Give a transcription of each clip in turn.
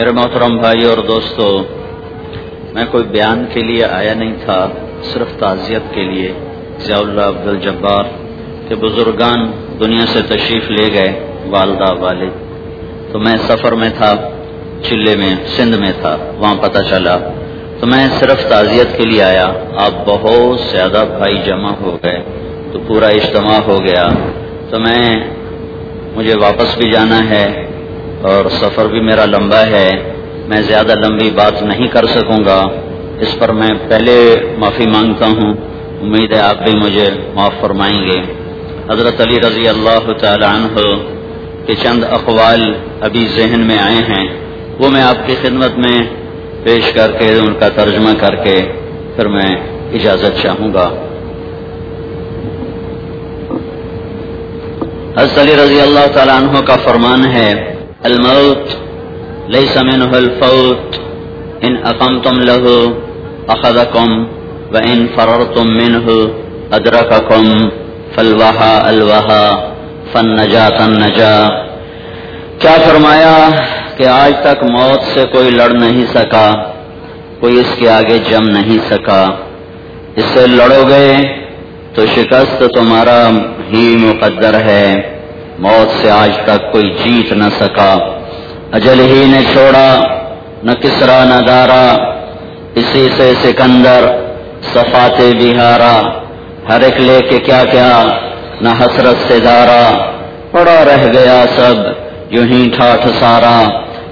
میرے محترم بھائی اور دوستو، میں کوئی بیان کے لیے آیا نہیں تھا، صرف تعزیت کے لیے۔ ضیاء اللہ عبد الجبار کے بزرگان دنیا سے تشریف لے گئے، والدہ والد۔ تو میں سفر میں تھا، چلے میں، سندھ میں تھا، وہاں پتہ چلا۔ تو میں صرف تعزیت کے لیے آیا۔ آپ بہت زیادہ بھائی جمع ہو گئے، تو پورا اجتماع ہو گیا۔ تو میں، مجھے واپس بھی جانا ہے۔ اور سفر بھی میرا لمبا ہے، میں زیادہ لمبی بات نہیں کر سکوں گا۔ اس پر میں پہلے معافی مانگتا ہوں۔ امید ہے آپ بھی مجھے معاف فرمائیں گے۔ حضرت علی رضی اللہ تعالی عنہ کے چند اقوال ابھی ذہن میں آئے ہیں۔ وہ میں آپ کی خدمت میں پیش کر کے ان کا ترجمہ کر کے پھر میں اجازت چاہوں گا۔ حضرت علی رضی اللہ تعالیٰ عنہ کا فرمان ہے الموت لیس منه الفوت. ان اقمتم له اخذکم و ان فررتم منه ادرککم فالوحا الوحا فالنجات النجا کیا فرمایا کہ آج تک موت سے کوئی لڑ نہیں سکا، کوئی اس کے آگے جم نہیں سکا۔ اس سے لڑو گے تو شکست تمہارا ہی مقدر ہے۔ موت سے آج تک کوئی جیت نہ سکا۔ اجل ہی نے چھوڑا، نہ کسرا نہ دارا۔ اسی سے سکندر صفات بہارا۔ ہر ایک لے کے کیا کیا، نہ حسرت سے دارا۔ پڑا رہ گیا سب، یوں ہی ٹھاٹ سارا۔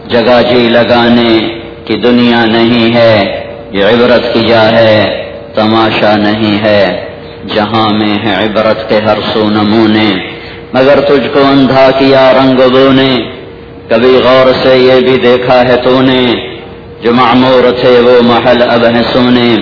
جگہ جی لگانے کی دنیا نہیں ہے، یہ عبرت کی جا ہے، تماشا نہیں ہے۔ جہاں میں ہے عبرت کے ہر سو نمونے۔ مگر تجھ کو اندھا کیا رنگ بو نے کبھی غور سے یہ بھی دیکھا ہے تو نے جو معمور تھے وہ محل اب ہے سونے۔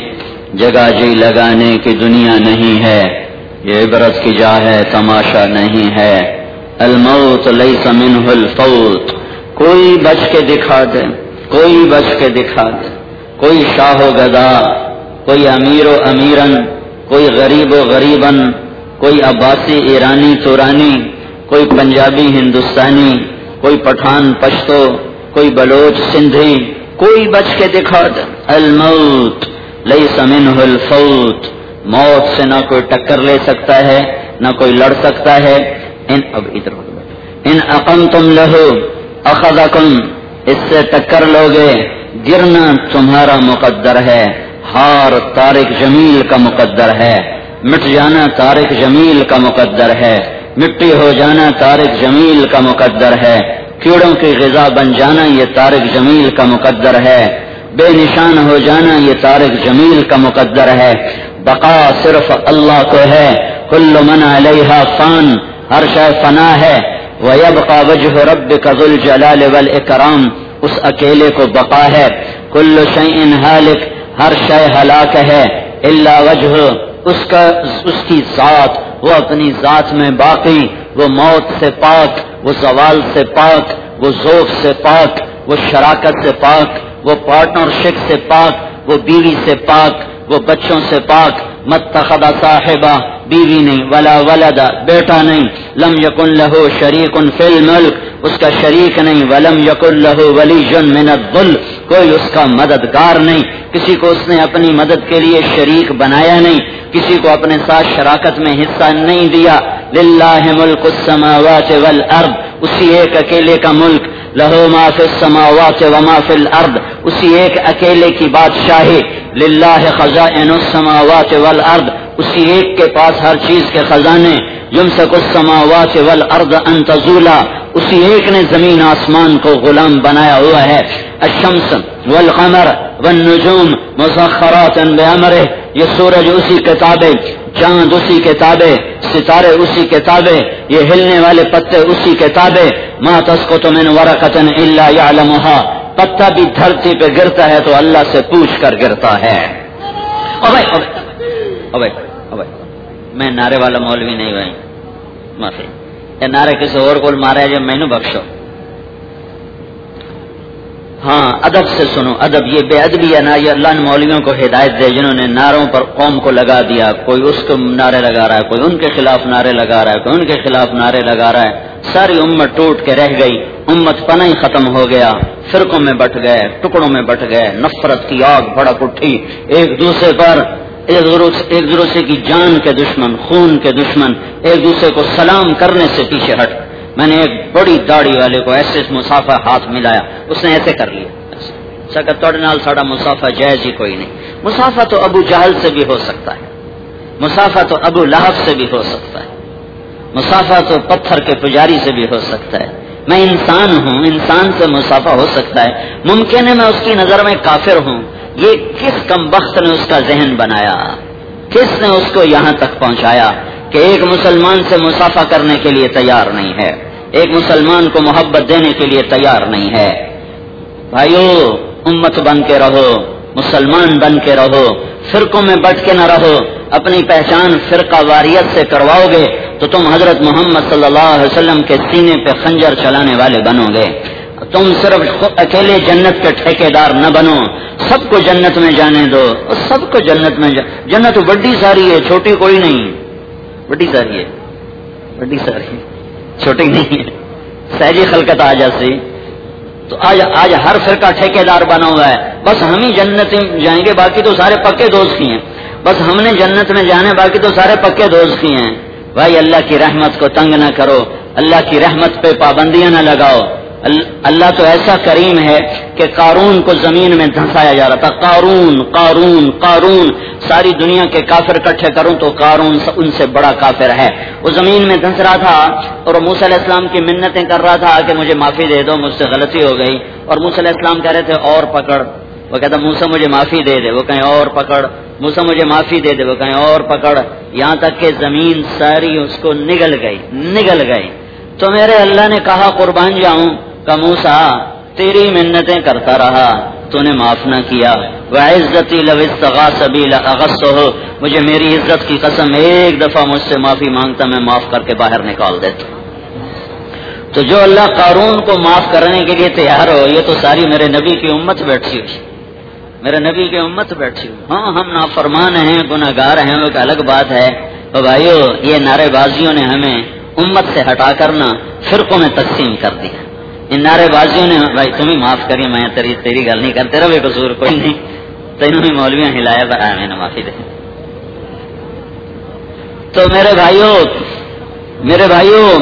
جگہ جی لگانے کی دنیا نہیں ہے۔ یہ عبرت کی جا ہے، تماشا نہیں ہے۔ الموت لیس منہ الفوت۔ کوئی بچ کے دکھا دے، کوئی بچ کے دکھا دے۔ کوئی شاہ و گدا، کوئی امیر و امیرن، کوئی غریب و غریبن۔ کوئی عباسی، ایرانی، تورانی، کوئی پنجابی، ہندوستانی، کوئی پٹھان، پشتو، کوئی بلوچ، سندھی، کوئی بچ کے دکھا دے۔ الموت، لیس منہ الفوت۔ موت سے نہ کوئی ٹکر لے سکتا ہے، نہ کوئی لڑ سکتا ہے۔ ان، اب ادھر ان اقم تم لہو، اخذکم۔ اس سے ٹکر لوگے، گرنا تمہارا مقدر ہے۔ ہار تارک جمیل کا مقدر ہے۔ مٹ جانا تارک جمیل کا مقدر ہے۔ مٹی ہو جانا تارک جمیل کا مقدر ہے۔ کیڑوں کی غذا بن جانا یہ تارک جمیل کا مقدر ہے۔ بے نشان ہو جانا یہ تارک جمیل کا مقدر ہے۔ بقا صرف اللہ کو ہے۔ کل من علیہ فان۔ ہر شے فنا ہے۔ وَيَبْقَى وَجْهُ رَبِّكَ ذُو الْجَلَالِ وَالْإِكْرَامِ اس اکیلے کو بقا ہے۔ کل شیء ہالک ہر شے ہلاک ہے۔ الا وجہ۔ اس کا اس کی ذات، وہ اپنی ذات میں باقی، وہ موت سے پاک، وہ زوال سے پاک، وہ ذوق سے پاک، وہ شراکت سے پاک، وہ پارٹنرشپ سے پاک، وہ بیوی سے پاک، وہ بچوں سے پاک متخدا صاحبہ، بیوی نہیں، ولا ولدا بیٹا نہیں، لم یکن لہو شریک فی الملک اس کا شریک نہیں، ولم یکن لہو ولی جن من الظل، کوئی اس کا مددگار نہیں، کسی کو اس نے اپنی مدد کے لیے شریک بنایا نہیں، کسی کو اپنے ساتھ شراکت میں حصہ نہیں دیا۔ للہ ملک السماوات والارض، اسی ایک اکیلے کا ملک۔ لہو ما فی السماوات وما فی الارض، اسی ایک اکیلے کی بادشاہی۔ للہ خزائن السماوات والارض، اسی ایک کے پاس ہر چیز کے خزانے۔ یمسک السماوات والارض ان تزولا اسی ایک نے زمین آسمان کو غلام بنایا ہوا ہے۔ الشمس والقمر والنجوم مسخرات بامرہ یہ سورج اسی کتابیں، چاند اسی کتابیں، ستارے اسی کتابیں، یہ ہلنے والے پتے اسی کتابیں۔ ما تسقط من ورقه الا يعلمها۔ پتا بھی دھرتی پہ گرتا ہے تو اللہ سے پوچھ کر گرتا ہے۔ اوے اوے اوے میں نعرے والا مولوی نہیں بھائی، معافی۔ یہ نعرے کسی اور کو مارا ہے جو مینو بخشو۔ ہاں ادب سے سنو، ادب یہ بے ادبی ہے نا، یہ اللہ نے مولویوں کو ہدایت دے، جنہوں نے نعروں پر قوم کو لگا دیا، کوئی اس کو نعرے لگا رہا ہے، کوئی ان کے خلاف نعرے لگا رہا ہے، کوئی ان کے خلاف نعرے لگا رہا ہے۔ ساری امت ٹوٹ کے رہ گئی، امت پناہ ہی ختم ہو گیا، فرقوں میں بٹ گئے، ٹکڑوں میں بٹ گئے، نفرت کی آگ بھڑک اٹھی، ایک دوسرے پر ایک دوسرے کی جان کے دشمن، خون کے دشمن، ایک دوسرے کو سلام کرنے سے پیچھے ہٹ۔ میں نے ایک بڑی داڑھی والے کو ایسے مسافہ ہاتھ ملایا۔ اس نے ایسے کر لیا۔ نال ساڑا مسافہ جائز ہی کوئی نہیں۔ مسافہ تو ابو جہل سے بھی ہو سکتا ہے۔ مسافہ تو ابو لہب سے بھی ہو سکتا ہے۔ مسافہ تو پتھر کے پجاری سے بھی ہو سکتا ہے۔ میں انسان ہوں، انسان سے مسافہ ہو سکتا ہے۔ ممکن ہے میں اس کی نظر میں کافر ہوں۔ یہ کس کم وقت نے اس کا ذہن بنایا؟ کس نے اس کو یہاں تک پہنچایا کہ ایک مسلمان سے مسافہ کرنے کے لیے تیار نہیں ہے؟ ایک مسلمان کو محبت دینے کے لیے تیار نہیں ہے۔ بھائیو، امت بن کے رہو، مسلمان بن کے رہو، فرقوں میں بٹ کے نہ رہو، اپنی پہچان فرقہ واریت سے کرواؤ گے تو تم حضرت محمد صلی اللہ علیہ وسلم کے سینے پہ خنجر چلانے والے بنو گے۔ تم صرف اکیلے جنت کے ٹھیکے دار نہ بنو، سب کو جنت میں جانے دو، اور سب کو جنت میں جنت بڑی ساری ہے، چھوٹی کوئی نہیں۔ بڑی ساری ہے، بڑی ساری چھوٹی نہیں ہے۔ سہجی خلقت آ جاسی تو آج آج ہر فرقہ ٹھیکے دار بنا ہوا ہے۔ بس ہم ہی جنت جائیں گے، باقی تو سارے پکے دوست کی ہیں۔ بس ہم نے جنت میں جانے، باقی تو سارے پکے دوست کی ہیں۔ بھائی اللہ کی رحمت کو تنگ نہ کرو، اللہ کی رحمت پہ پابندیاں نہ لگاؤ۔ اللہ تو ایسا کریم ہے کہ قارون کو زمین میں دھنسایا جا رہا تھا۔ قارون قارون قارون۔ ساری دنیا کے کافر کٹھے کروں تو قارون ان سے بڑا کافر ہے۔ وہ زمین میں دھنس رہا تھا اور موسی علیہ السلام کی منتیں کر رہا تھا کہ مجھے معافی دے دو، مجھ سے غلطی ہو گئی۔ اور موسی علیہ السلام کہہ رہے تھے، اور پکڑ۔ وہ کہتا موسا مجھے معافی دے دے۔ وہ کہیں، اور پکڑ۔ موسا مجھے معافی دے دے۔ وہ کہیں، اور پکڑ۔ یہاں تک کہ زمین ساری اس کو نگل گئی نگل گئی۔ تو میرے اللہ نے کہا، قربان جاؤں۔ کموسا تیری منتیں کرتا رہا تو نے معاف نہ کیا۔ وہ عزتی ہو مجھے میری عزت کی قسم ایک دفعہ مجھ سے معافی مانگتا، میں معاف کر کے باہر نکال دیتا۔ تو جو اللہ قارون کو معاف کرنے کے لیے تیار ہو، یہ تو ساری میرے نبی کی امت بیٹھی ہوئی۔ میرے نبی کی امت بیٹھی ہوئی۔ ہاں ہم نافرمان ہیں گناگار ہیں، وہ ایک الگ بات ہے۔ تو بھائیو، یہ نعرے بازیوں نے ہمیں امت سے ہٹا کرنا، فرقوں میں تقسیم کر دیا۔ ان نعرے بازیوں نے بھائی تمہیں معاف کری میں تیری تیری گل نہیں کرتے رہے قصور، کوئی نہیں۔ تینوں ہی مولویاں ہلایا، پر میں نے معافی دے۔ تو میرے بھائیوں میرے بھائیوں،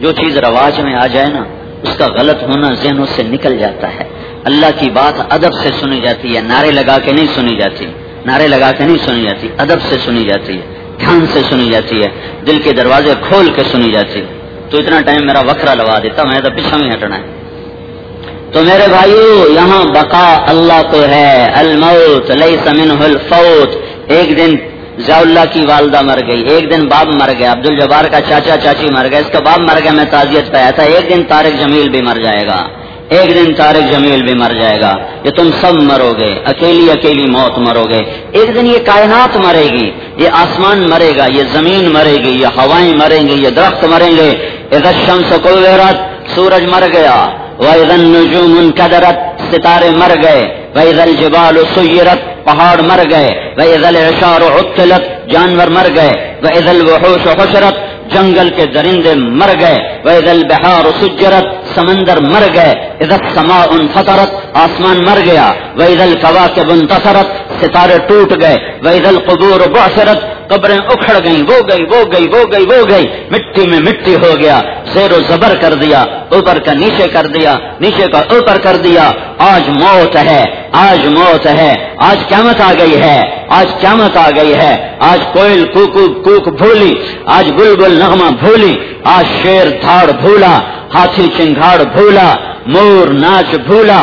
جو چیز رواج میں آ جائے نا، اس کا غلط ہونا ذہنوں سے نکل جاتا ہے۔ اللہ کی بات ادب سے سنی جاتی ہے، نعرے لگا کے نہیں سنی جاتی۔ نعرے لگا کے نہیں سنی جاتی، ادب سے سنی جاتی ہے، دھیان سے سنی جاتی ہے، دل کے دروازے کھول کے سنی جاتی ہے۔ تو اتنا ٹائم میرا وکرا لگا دیتا، میں تو پیچھا میں ہٹنا ہے۔ تو میرے بھائیو، یہاں بقا اللہ کو ہے۔ الموت، لیس منہ الفوت۔ ایک دن ضیاء اللہ کی والدہ مر گئی، ایک دن باب مر گیا عبد الجبار کا چاچا چاچی مر گیا اس کا باپ مر گیا، میں تعزیت پہ آیا تھا۔ ایک دن تارک جمیل بھی مر جائے گا۔ ایک دن تارک جمیل بھی مر جائے گا۔ یہ تم سب مرو گے، اکیلی اکیلی موت مرو گے۔ ایک دن یہ کائنات مرے گی، یہ آسمان مرے گا، یہ زمین مرے گی، یہ ہوائیں مریں گی، یہ درخت مریں گے۔ شمس کو سورج مر گیا نجوم قدرت ستارے مر گئے ویزل جبال سیرت پہاڑ مر گئے ویزل اشار عطلت، جانور مر گئے ویزل وحوش حشرت، جنگل کے درندے مر گئے ویزل بہار سجرت، سمندر مر گئے ادھر سما ان فطرت آسمان مر گیا ویزل فوا کے بن ستارے ٹوٹ گئے ویزل قبور بعثرت قبریں اکھڑ گئیں، وہ گئی وہ گئی وہ گئی وہ گئی مٹی میں مٹی ہو گیا، زیر و زبر کر دیا، اوپر کا نیچے کر دیا، نیچے کا اوپر کر دیا۔ آج موت ہے، آج موت ہے، آج قیامت آ گئی ہے، آج قیامت آ گئی ہے۔ آج کوئل کوکو کوک بھولی، آج بلبل نغمہ بھولی، آج شیر دھاڑ بھولا، ہاتھی چنگاڑ بھولا، مور ناچ بھولا،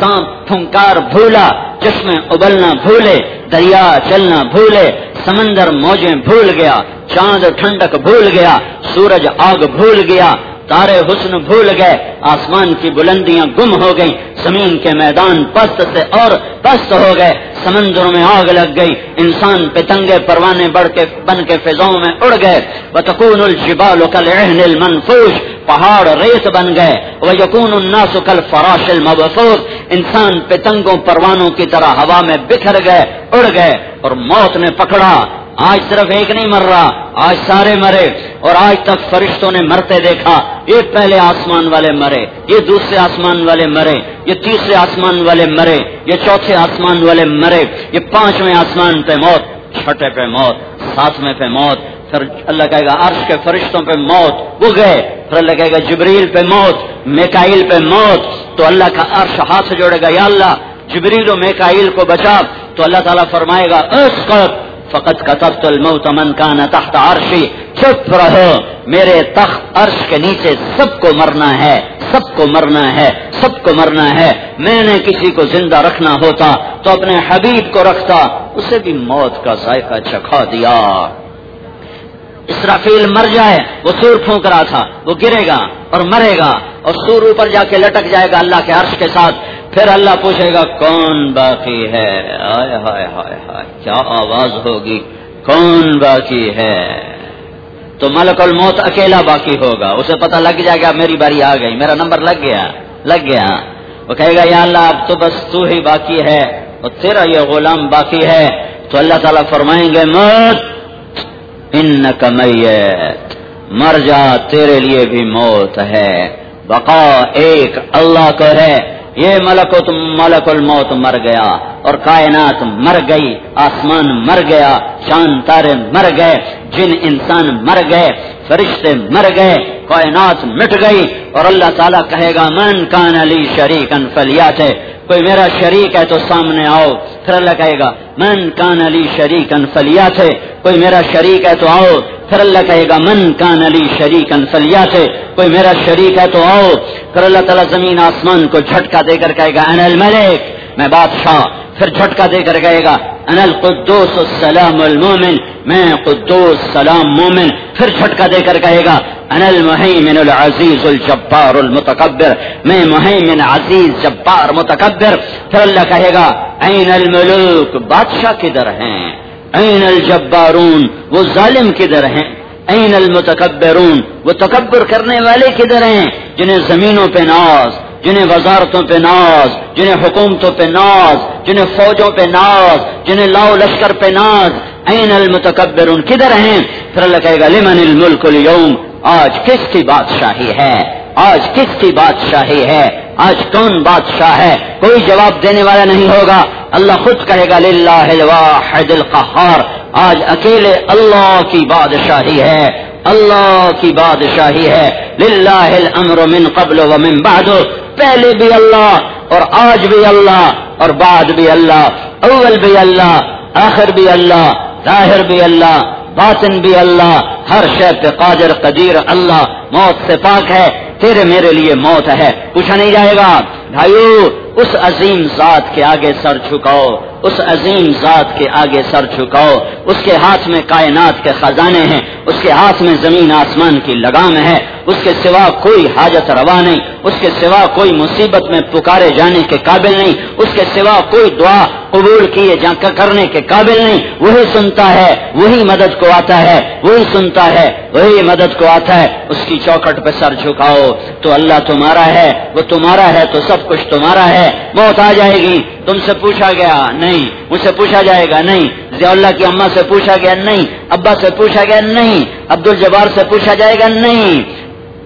سانپ پھنکار بھولا، چشمے ابلنا بھولے، دریا چلنا بھولے سمندر موجیں بھول گیا، چاند ٹھنڈک بھول گیا، سورج آگ بھول گیا، تارے حسن بھول گئے، آسمان کی بلندیاں گم ہو گئیں، زمین کے میدان پست سے اور پست ہو گئے، سمندروں میں آگ لگ گئی، انسان پتنگے پروانے بڑھ کے بن کے فضاؤں میں اڑ گئے بتکون الجبال کل المنفوش، پہاڑ ریت بن گئے وہ یقون الناس کل فراش المبفوس انسان پتنگوں پروانوں کی طرح ہوا میں بکھر گئے، اڑ گئے اور موت نے پکڑا۔ آج صرف ایک نہیں مر رہا، آج سارے مرے اور آج تک فرشتوں نے مرتے دیکھا۔ یہ پہلے آسمان والے مرے، یہ دوسرے آسمان والے مرے، یہ تیسرے آسمان والے مرے، یہ چوتھے آسمان والے مرے، یہ پانچویں آسمان پہ موت، چھٹے پہ موت، ساتویں پہ موت۔ پھر اللہ کہے گا، عرش کے فرشتوں پہ موت، وہ گئے۔ پھر اللہ کہے گا، جبریل پہ موت میکائل پہ موت۔ تو اللہ کا عرش ہاتھ سے جوڑے گا، یا اللہ، جبریل و میکائل کو بچا۔ تو اللہ تعالیٰ فرمائے گا، اس فقط کتبت الموت من کان تحت عرشی، چپ رہو، میرے تخت عرش کے نیچے سب کو مرنا ہے، سب کو مرنا ہے، سب کو مرنا ہے، میں نے کسی کو زندہ رکھنا ہوتا تو اپنے حبیب کو رکھتا، اسے بھی موت کا ذائقہ چکھا دیا۔ اسرافیل مر جائے، وہ سور پھونک رہا تھا، وہ گرے گا اور مرے گا اور سور اوپر جا کے لٹک جائے گا اللہ کے عرش کے ساتھ۔ پھر اللہ پوچھے گا، کون باقی ہے؟ آئے ہائے ہائے ہائے کیا آواز ہوگی؟ کون باقی ہے؟ تو ملک الموت اکیلا باقی ہوگا۔ اسے پتہ لگ جائے گا، میری باری آ گئی، میرا نمبر لگ گیا لگ گیا۔ وہ کہے گا، یا اللہ، اب تو بس تو ہی باقی ہے اور تیرا یہ غلام باقی ہے۔ تو اللہ تعالیٰ فرمائیں گے، موت ان کمیت مر جا، تیرے لیے بھی موت ہے۔ بقا ایک اللہ کو ہے۔ یہ ملک ملک الموت مر گیا اور کائنات مر گئی، آسمان مر گیا چاند تارے مر گئے، جن انسان مر گئے، فرشتے مر گئے، کائنات مٹ گئی اور اللہ تعالیٰ کہے گا، من کان علی شریک انفلیات ہے کوئی میرا شریک ہے تو سامنے آؤ۔ پھر اللہ کہے گا۔ من کان علی شریک انفلیات ہے۔ کوئی میرا شریک ہے تو آؤ۔ پھر اللہ کہے گا۔ من کان علی شریک انسلیا سے کوئی میرا شریک ہے تو آؤ۔ پھر اللہ تعالیٰ زمین آسمان کو جھٹکا دے کر کہے گا انل ملک میں بادشاہ پھر جھٹکا دے کر کہے گا ان القدوس السلام المومن میں قدوس سلام مومن، پھر جھٹکا دے کر کہے گا ان المحیمن العزیز الجبار المتکبر، میں محیمن عزیز جبار متکبر، پھر اللہ کہے گا، این الملوک، بادشاہ کدھر ہیں؟ این الجبارون، وہ ظالم کدھر ہیں؟ این المتکبرون، وہ تکبر کرنے والے کدھر ہیں؟ جنہیں زمینوں پہ ناز جنہیں وزارتوں پہ ناز، جنہیں حکومتوں پہ ناز، جنہیں فوجوں پہ ناز، جنہیں لاؤ لشکر پہ ناز، این المتکبر ان کدھر ہیں؟ پھر اللہ کہے گا، لمن الملک اليوم آج کس کی بادشاہی ہے؟ آج کس کی بادشاہی ہے؟ آج کون بادشاہ ہے؟ کوئی جواب دینے والا نہیں ہوگا۔ اللہ خود کہے گا، للہ الواحد القہار۔ آج اکیلے اللہ کی بادشاہی ہے۔ اللہ کی بادشاہی ہے۔ للہ الامر من قبل و من بعد۔ پہلے بھی اللہ اور آج بھی اللہ اور بعد بھی اللہ، اول بھی اللہ، آخر بھی اللہ، ظاہر بھی اللہ، باطن بھی اللہ، ہر پہ قادر، قدیر اللہ، موت سے پاک ہے، تیرے میرے لیے موت ہے، پوچھا نہیں جائے گا۔ بھائیو، اس عظیم ذات کے آگے سر چھکاؤ اس عظیم ذات کے آگے سر چھکاؤ اس کے ہاتھ میں کائنات کے خزانے ہیں، اس کے ہاتھ میں زمین آسمان کی لگام ہے۔ اس کے سوا کوئی حاجت روا نہیں، اس کے سوا کوئی مصیبت میں پکارے جانے کے قابل نہیں، اس کے سوا کوئی دعا قبول کیے جا کرنے کے قابل نہیں۔ وہی سنتا ہے، وہی مدد کو آتا ہے، وہی سنتا ہے، وہی مدد کو آتا ہے۔ اس کی چوکٹ پہ سر جھکاؤ، تو اللہ تمہارا ہے، وہ تمہارا ہے، تو سب کچھ تمہارا ہے۔ موت آ جائے گی، تم سے پوچھا گیا نہیں، مجھ سے پوچھا جائے گا نہیں۔ ضیاء اللہ کی اما سے پوچھا گیا نہیں، ابا سے پوچھا گیا نہیں عبد الجبار سے پوچھا جائے گا نہیں۔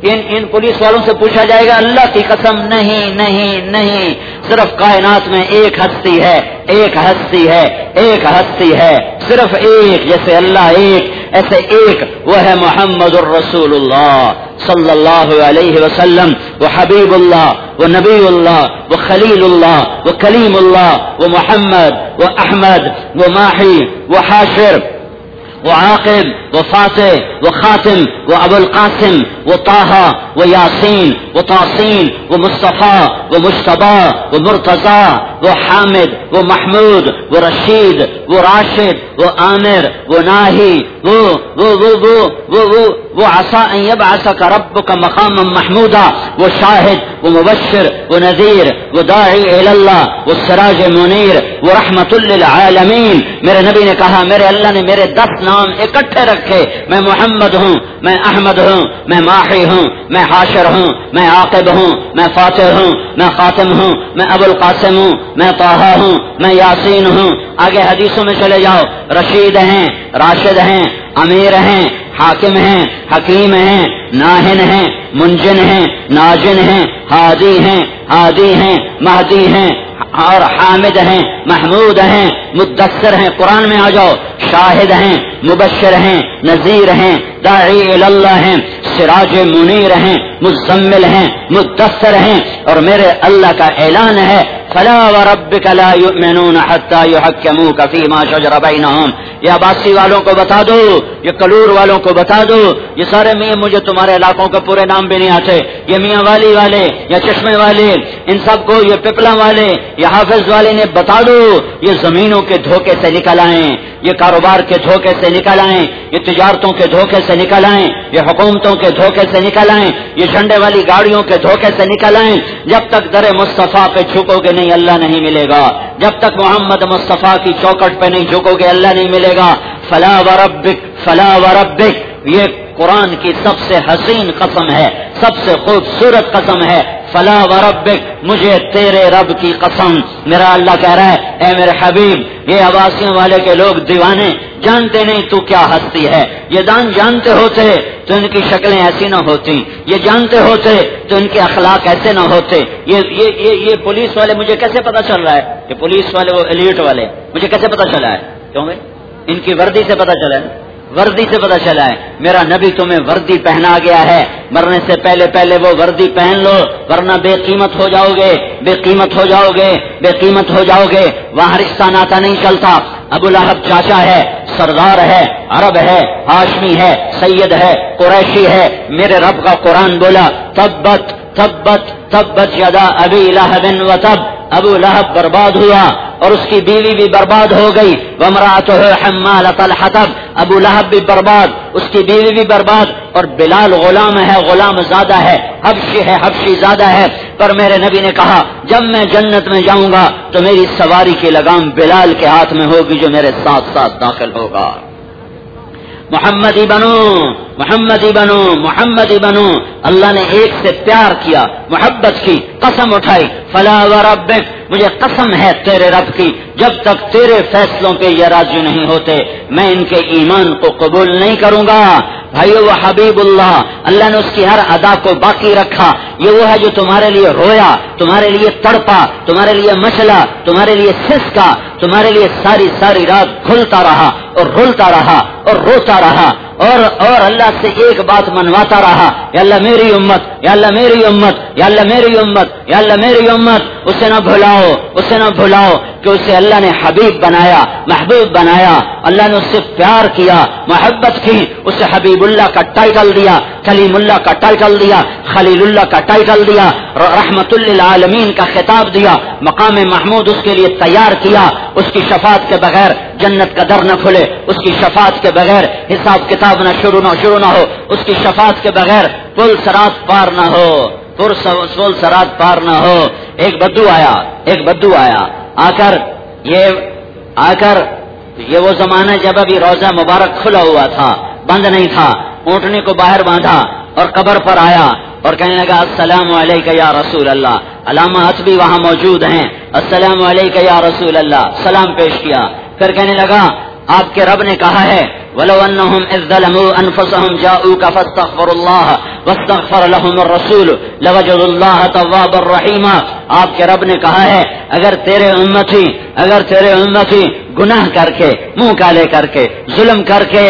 ان ان پولیس والوں سے پوچھا جائے گا، اللہ کی قسم، نہیں نہیں نہیں، صرف کائنات میں ایک ہستی ہے، ایک ہستی ہے، ایک ہستی ہے، صرف ایک جیسے اللہ ایک، ایسے ایک، وہ ہے محمد الرسول اللہ صلی اللہ علیہ وسلم، وہ حبیب اللہ، وہ نبی اللہ، وہ خلیل اللہ، وہ کلیم اللہ، وہ محمد، وہ احمد، وہ ماہی، وہ حاشر وعاقب وفاتح وخاتم وأبو القاسم وطه وياسين وطاسين ومصطفى ومجتبى ومرتضى وہ حامد، وہ محمود، وہ رشید، وہ راشد، وہ عامر، وہ ناہی، وہ وہ وہ وہ وہ وہ وہ آسا اب آسا کا رب کا مقام محمودہ وہ شاہد، وہ مبشر، وہ نذیر، وہ داعی اللہ وہ سراج منیر، وہ رحمت للعالمین۔ میرے نبی نے کہا، میرے اللہ نے میرے دس نام اکٹھے رکھے۔ میں محمد ہوں، میں احمد ہوں، میں ماہی ہوں، میں حاشر ہوں، میں عاقب ہوں، میں فاتح ہوں، میں خاتم ہوں، میں ابو القاسم ہوں۔ میں توحا ہوں، میں یاسین ہوں۔ آگے حدیثوں میں چلے جاؤ۔ رشید ہیں، راشد ہیں، امیر ہیں، حاکم ہیں، حکیم ہیں، ناہن ہیں، منجن ہیں، ناجن ہیں، ہادی ہیں ہادی ہیں، مہدی ہیں، اور حامد ہیں، محمود ہیں، مدثر ہیں۔ قرآن میں آ جاؤ۔ شاہد ہیں، مبشر ہیں، نذیر ہیں، داعی اللہ ہیں، سراج منیر ہیں، مزمل ہیں، مدثر ہیں۔ اور میرے اللہ کا اعلان ہے فلا وربك لا يؤمنون حتى يحكموك فيما شجر بينهم. یا باسی والوں کو بتا دو، یہ کلور والوں کو بتا دو، یہ سارے میاں مجھے تمہارے علاقوں کے پورے نام بھی نہیں آتے، یہ میاں والی والے یا چشمے والے، ان سب کو یہ پپلا والے یا حافظ والے نے بتا دو، یہ زمینوں کے دھوکے سے نکل آئیں، یہ کاروبار کے دھوکے سے نکل آئیں، یہ تجارتوں کے دھوکے سے نکل آئیں، یہ حکومتوں کے دھوکے سے نکل آئیں، یہ جھنڈے والی گاڑیوں کے دھوکے سے نکل آئیں، جب تک در مصطفیٰ پہ جھکو گے نہیں اللہ نہیں ملے گا۔ جب تک محمد مصطفیٰ کی چوکٹ پہ نہیں جھکو گے، اللہ نہیں ملے گا۔ فلا وربک فلا وربک، یہ قرآن کی سب سے حسین قسم ہے، سب سے خوبصورت قسم ہے۔ فلا وربک مجھے تیرے رب کی قسم میرا اللہ کہہ رہا ہے اے میرے حبیب یہ آباسیوں والے کے لوگ دیوانے جانتے نہیں تو کیا ہستی ہے؟ یہ دان جانتے ہوتے تو ان کی شکلیں ایسی نہ ہوتی یہ جانتے ہوتے تو ان کے اخلاق ایسے نہ ہوتے یہ یہ, یہ, یہ پولیس والے مجھے کیسے پتا چل رہا ہے؟ کہ پولیس والے وہ ایلیٹ والے مجھے کیسے پتا چلا ہے؟ کیوں بھائی؟ ان کی وردی سے پتا چلا ہے۔ وردی سے پتا چلا ہے، میرا نبی تمہیں وردی پہنا گیا ہے۔ مرنے سے پہلے پہلے وہ وردی پہن لو، ورنہ بے قیمت ہو جاؤ گے، بے قیمت ہو جاؤ گے، بے قیمت ہو جاؤ گے۔ وہاں رشتہ ناتا نہیں چلتا۔ ابو لہب چاچا ہے، سردار ہے، عرب ہے، ہاشمی ہے، سید ہے، قریشی ہے۔ میرے رب کا قرآن بولا، تبت تبت تبت یدا ابی لہب و تب۔ ابو لہب برباد ہوا۔ اور اس کی بیوی بھی برباد ہو گئی. ومرات الحطب. ابو لہب بھی برباد. اس کی بیوی بھی برباد. اور بلال غلام ہے، غلام زیادہ ہے. حبشی ہے، حبشی زیادہ ہے. پر میرے نبی نے کہا، جب میں جنت میں جاؤں گا، تو میری سواری کی لگام بلال کے ہاتھ میں ہوگی جو میرے ساتھ ساتھ داخل ہوگا. محمدی بنو محمدی بنو محمدی بنو اللہ نے ایک سے پیار کیا، محبت کی، قسم اٹھائی. فلا و مجھے قسم ہے تیرے رب کی، جب تک تیرے فیصلوں پہ یہ راضی نہیں ہوتے، میں ان کے ایمان کو قبول نہیں کروں گا۔ بھائی وہ حبیب اللہ اللہ نے اس کی ہر ادا کو باقی رکھا۔ یہ وہ ہے جو تمہارے لیے رویا، تمہارے لیے تڑپا، تمہارے لیے مچلا تمہارے لیے سسکا، تمہارے لیے ساری ساری رات کھلتا رہا اور رولتا رہا اور روتا رہا۔ اور اور اللہ سے ایک بات منواتا رہا، یا اللہ میری امت، یا اللہ میری امت، یا اللہ میری امت، یا اللہ میری امت، اسے نہ بھلاؤ، اسے نہ بھلاؤ کہ اسے اللہ نے حبیب بنایا، محبوب بنایا، اللہ نے اس سے پیار کیا، محبت کی، اسے حبیب اللہ کا ٹائٹل دیا، کلیم اللہ کا ٹائٹل دیا، خلیل اللہ کا ٹائٹل دیا رحمت اللہ کا خطاب دیا، مقام محمود اس کے لیے تیار کیا، اس کی شفاعت کے بغیر جنت کا در نہ کھلے، اس کی شفاعت کے بغیر حساب کتاب نہ شروع نہ شروع نہ ہو، اس کی شفاعت کے بغیر پل سرات پار نہ ہو، پل سرات پار نہ ہو۔ ایک بدو آیا، ایک بدو آیا۔ آ کر یہ آ کر یہ وہ زمانہ جب ابھی روزہ مبارک کھلا ہوا تھا، بند نہیں تھا۔ اونٹنے کو باہر باندھا اور قبر پر آیا اور کہنے لگا، السلام علیکم یا رسول اللہ۔ علامات بھی وہاں موجود ہیں۔ السلام علیکم یا رسول اللہ۔ سلام پیش کیا۔ پھر کہنے لگا، آپ کے رب نے کہا ہے، ولو انهم اذ ظلموا انفسهم جاءوك فاستغفروا الله واستغفر لهم الرسول لوجدوا الله توابا رحيما۔ آپ کے رب نے کہا ہے، اگر تیرے امتی اگر تیرے امتی گناہ کر کے، منہ کالے کر کے، ظلم کر کے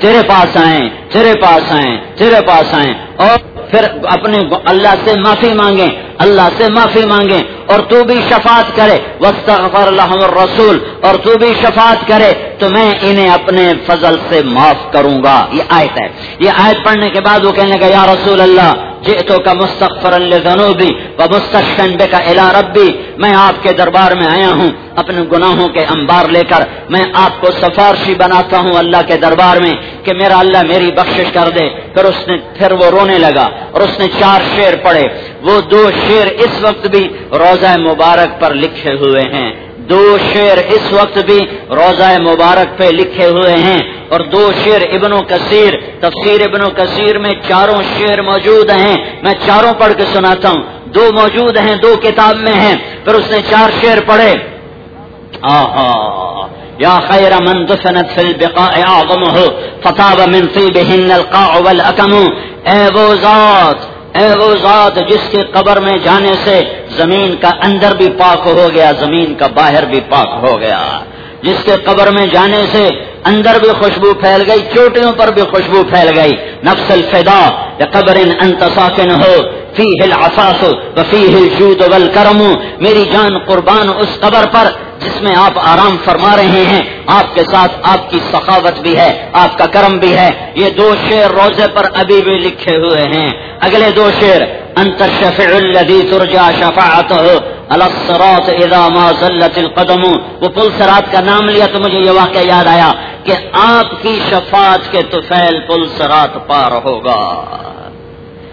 تیرے پاس آئیں، تیرے پاس آئیں، تیرے پاس آئیں اور پھر اپنے اللہ سے معافی مانگیں، اللہ سے معافی مانگیں اور تو بھی شفاعت کرے۔ وسطر رسول اور تو بھی شفاعت کرے۔ تو میں انہیں اپنے فضل سے معاف کروں گا۔ یہ آیت ہے۔ یہ آیت پڑھنے کے بعد وہ کہنے کا یا رسول اللہ جیتوں کا مستقفر النوبی و مستقن کا الا ربی، میں آپ کے دربار میں آیا ہوں، اپنے گناہوں کے انبار لے کر میں آپ کو سفارشی بناتا ہوں اللہ کے دربار میں کہ میرا اللہ میری بخشش کر دے۔ پھر اس نے، پھر وہ رونے لگا اور اس نے چار شیر پڑھے۔ وہ دو شیر اس وقت بھی روزہ مبارک پر لکھے ہوئے ہیں۔ دو شیر اس وقت بھی روزہ مبارک پہ لکھے ہوئے ہیں اور دو شیر ابن و کثیر، تفسیر ابن و کثیر میں چاروں شیر موجود ہیں۔ میں چاروں پڑھ کے سناتا ہوں۔ دو موجود ہیں، دو کتاب میں ہیں، پھر اس نے چار شیر پڑھے۔ آہا، یا خیر من دفنت فی البقاء اعظمه فطاب من طیبهن القاع والاکم اے وہ ذات اے وہ ذات جس کے قبر میں جانے سے زمین کا اندر بھی پاک ہو گیا، زمین کا باہر بھی پاک ہو گیا۔ جس کے قبر میں جانے سے اندر بھی خوشبو پھیل گئی، چوٹیوں پر بھی خوشبو پھیل گئی۔ نفس الفدا یا قبر انت ہو۔ فی ہل افاس فی ہل جود کرم میری جان قربان اس قبر پر جس میں آپ آرام فرما رہے ہیں، آپ کے ساتھ آپ کی سخاوت بھی ہے، آپ کا کرم بھی ہے۔ یہ دو شیر روزے پر ابھی بھی لکھے ہوئے ہیں۔ اگلے دو شیر انت شفع الذي ترجع شفاعته على الصراط اذا ما زلت القدم۔ وہ پل سرات کا نام لیا تو مجھے یہ واقعہ یاد آیا کہ آپ کی شفاعت کے توفیل پل سرات پار ہوگا۔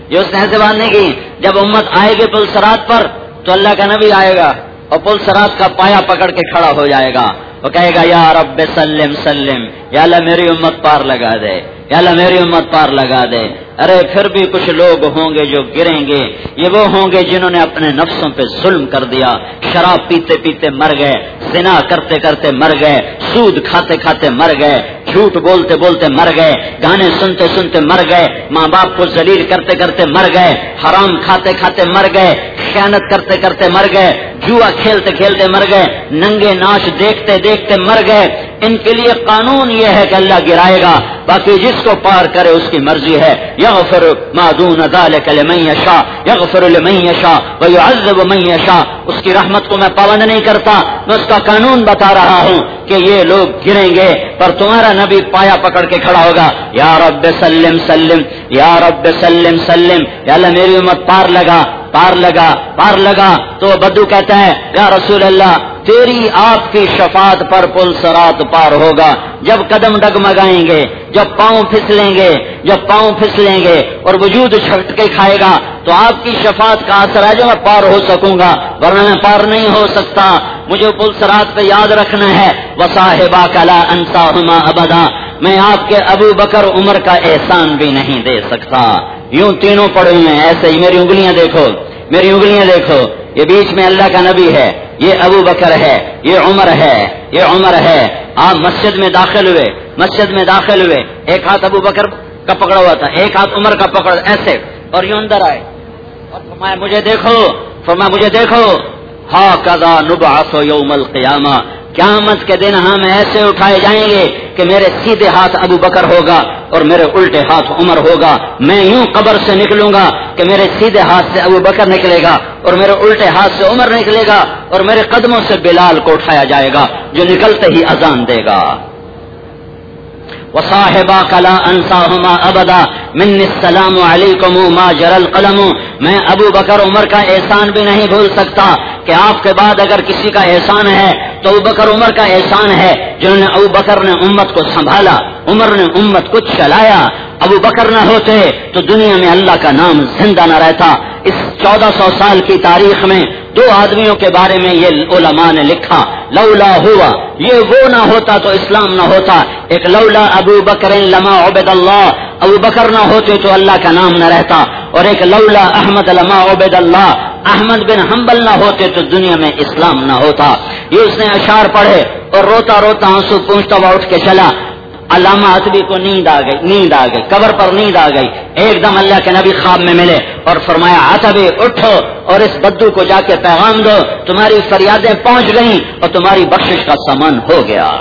جو اس نے ایسے باندھنے کی، جب امت آئے گی پل سرات پر، تو اللہ کا نبی آئے گا اور پل سرات کا پایا پکڑ کے کھڑا ہو جائے گا۔ وہ کہے گا، یا رب سلم سلم، یا اللہ میری امت پار لگا دے۔ یا اللہ میری امت پار لگا دے۔ ارے پھر بھی کچھ لوگ ہوں گے جو گریں گے۔ یہ وہ ہوں گے جنہوں نے اپنے نفسوں پہ ظلم کر دیا۔ شراب پیتے پیتے مر گئے، زنا کرتے کرتے مر گئے، سود کھاتے کھاتے مر گئے، جھوٹ بولتے بولتے مر گئے، گانے سنتے سنتے مر گئے، ماں باپ کو ذلیل کرتے کرتے مر گئے، حرام کھاتے کھاتے مر گئے، خیانت کرتے کرتے مر گئے، جوا کھیلتے کھیلتے مر گئے، ننگے ناچ دیکھتے دیکھتے مر گئے۔ ان کے لیے قانون یہ ہے کہ اللہ گرائے گا، باقی جس کو پار کرے اس کی مرضی ہے۔ یغفر ما دون ذلك لمن يشاء یغفر لمن يشاء ويعذب من يشاء اس کی رحمت کو میں پابند نہیں کرتا، میں اس کا قانون بتا رہا ہوں کہ یہ لوگ گریں گے، پر تمہارا نبی پایا پکڑ کے کھڑا ہوگا۔ یا رب سلم سلم، یا رب سلم سلم۔ یا اللہ میری امت پار لگا پار لگا پار لگا۔ تو بدو کہتا ہے، یا رسول اللہ تیری آپ کی شفاعت پر پل سرات پار ہوگا۔ جب قدم ڈگمگائیں گے، جب پاؤں پھسلیں گے، جب پاؤں پھسلیں گے اور وجود چھٹ کے کھائے گا، تو آپ کی شفاعت کا اثر ہے جو میں پار ہو سکوں گا، ورنہ میں پار نہیں ہو سکتا۔ مجھے پل سرات پہ یاد رکھنا ہے۔ وساحبا کلا انسا ابدا میں آپ کے ابو بکر عمر کا احسان بھی نہیں دے سکتا۔ یوں تینوں پڑے ہوئے ہیں، ایسے ہی میری انگلیاں دیکھو۔ میری انگلیاں دیکھو۔ یہ بیچ میں اللہ کا نبی ہے، یہ ابو بکر ہے، یہ عمر ہے، یہ عمر ہے۔ آپ مسجد میں داخل ہوئے، مسجد میں داخل ہوئے، ایک ہاتھ ابو بکر کا پکڑا ہوا تھا، ایک ہاتھ عمر کا پکڑ ایسے۔ اور یوں اندر آئے۔ اور فرمایا، مجھے دیکھو، فرمایا، مجھے دیکھو۔ ہا کدا نبعث یوم القیامہ۔ قیامت کے دن ہم ایسے اٹھائے جائیں گے کہ میرے سیدھے ہاتھ ابو بکر ہوگا اور میرے الٹے ہاتھ عمر ہوگا میں یوں قبر سے نکلوں گا کہ میرے سیدھے ہاتھ سے ابو بکر نکلے گا اور میرے الٹے ہاتھ سے عمر نکلے گا اور میرے قدموں سے بلال کو اٹھایا جائے گا جو نکلتے ہی اذان دے گا۔ وصاحبا کلا انساہما ابدا من السلام علیکم ما جر القلم. میں ابو بکر عمر کا احسان بھی نہیں بھول سکتا کہ آپ کے بعد اگر کسی کا احسان ہے تو ابو بکر عمر کا احسان ہے جنہوں نے ابو بکر نے امت کو سنبھالا، عمر نے امت کو چلایا۔ ابو بکر نہ ہوتے تو دنیا میں اللہ کا نام زندہ نہ رہتا۔ اس چودہ سو سال کی تاریخ میں دو آدمیوں کے بارے میں یہ علماء نے لکھا، لولا ہوا، یہ وہ نہ ہوتا تو اسلام نہ ہوتا۔ ایک لولا ابو بکر لما عبد اللہ، ابو بکر نہ ہوتے تو اللہ کا نام نہ رہتا۔ اور ایک لولا احمد لما عبد اللہ، احمد بن حنبل نہ ہوتے تو دنیا میں اسلام نہ ہوتا۔ یہ اس نے اشار پڑھے اور روتا روتا آنسو پوچھتا ہوا اٹھ کے چلا۔ علامہ اتبی کو نیند آ گئی، نیند آ گئی، قبر پر نیند آ گئی۔ ایک دم اللہ کے نبی خواب میں ملے اور فرمایا اتبی اٹھو اور اس بدو کو جا کے پیغام دو۔ تمہاری فریادیں پہنچ گئیں اور تمہاری بخشش کا سامان ہو گیا۔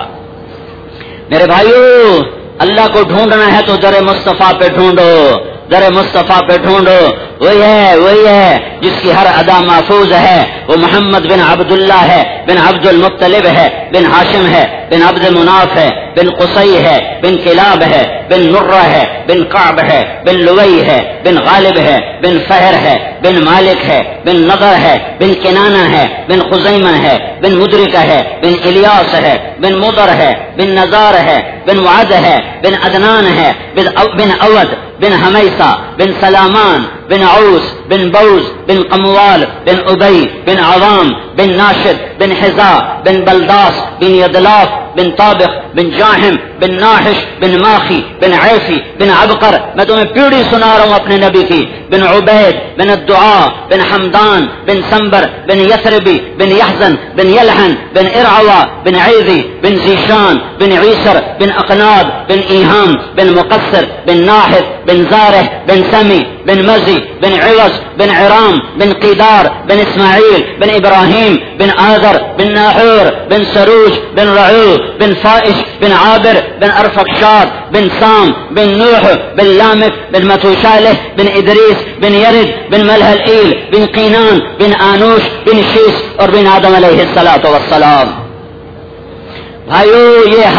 میرے بھائیو، اللہ کو ڈھونڈنا ہے تو در مصطفیٰ پہ ڈھونڈو۔ در مصطفیٰ پہ ڈھونڈو وہی ہے وہی ہے جس کی ہر ادا محفوظ ہے وہ محمد بن عبد اللہ ہے بن عبد المطلب ہے بن ہاشم ہے بن عبد مناف ہے بن قصی ہے بن کلاب ہے بن نرہ ہے بن قعب ہے بن لوئی ہے بن غالب ہے بن فہر ہے بن مالک ہے بن نظر ہے بن کنانا ہے بن خزیمہ ہے بن مدرک ہے بن الیاس ہے بن مدر ہے بن نظار ہے بن وعد ہے بن ادنان ہے بن اود بن حمیسہ بن سلامان بن عوس بن بوز بن قموال بن ابئی بن عوام بن ناشد بن حزا بن بلداس بن یدلاف بن طابق بن جاہم بن ناحش بن ماخی بن عیفی بن عبقر. میں تمہیں پیڑھی سنا رہا ہوں اپنے نبی کی. بن عبید بن الدعاء بن حمدان بن سمبر بن یسربی بن یحزن بن یلحن بن ارعوا بن عیزی بن زیشان بن عیسر بن اقناد بن ایہام بن مقصر بن ناحف بن زارح بن سمی بن مزی بن عوض بن عرام هشام بن قيدار بن إسماعيل بن إبراهيم بن آذر بن ناحور بن سروج بن رعوف بن فائش بن عابر بن أرفقشاد بن سام بن نوح بن لامف بن متوشاله بن إدريس بن يرد بن ملهلئيل بن قينان بن آنوش بن شيس وبن آدم عليه الصلاة والسلام. بھائیو یہ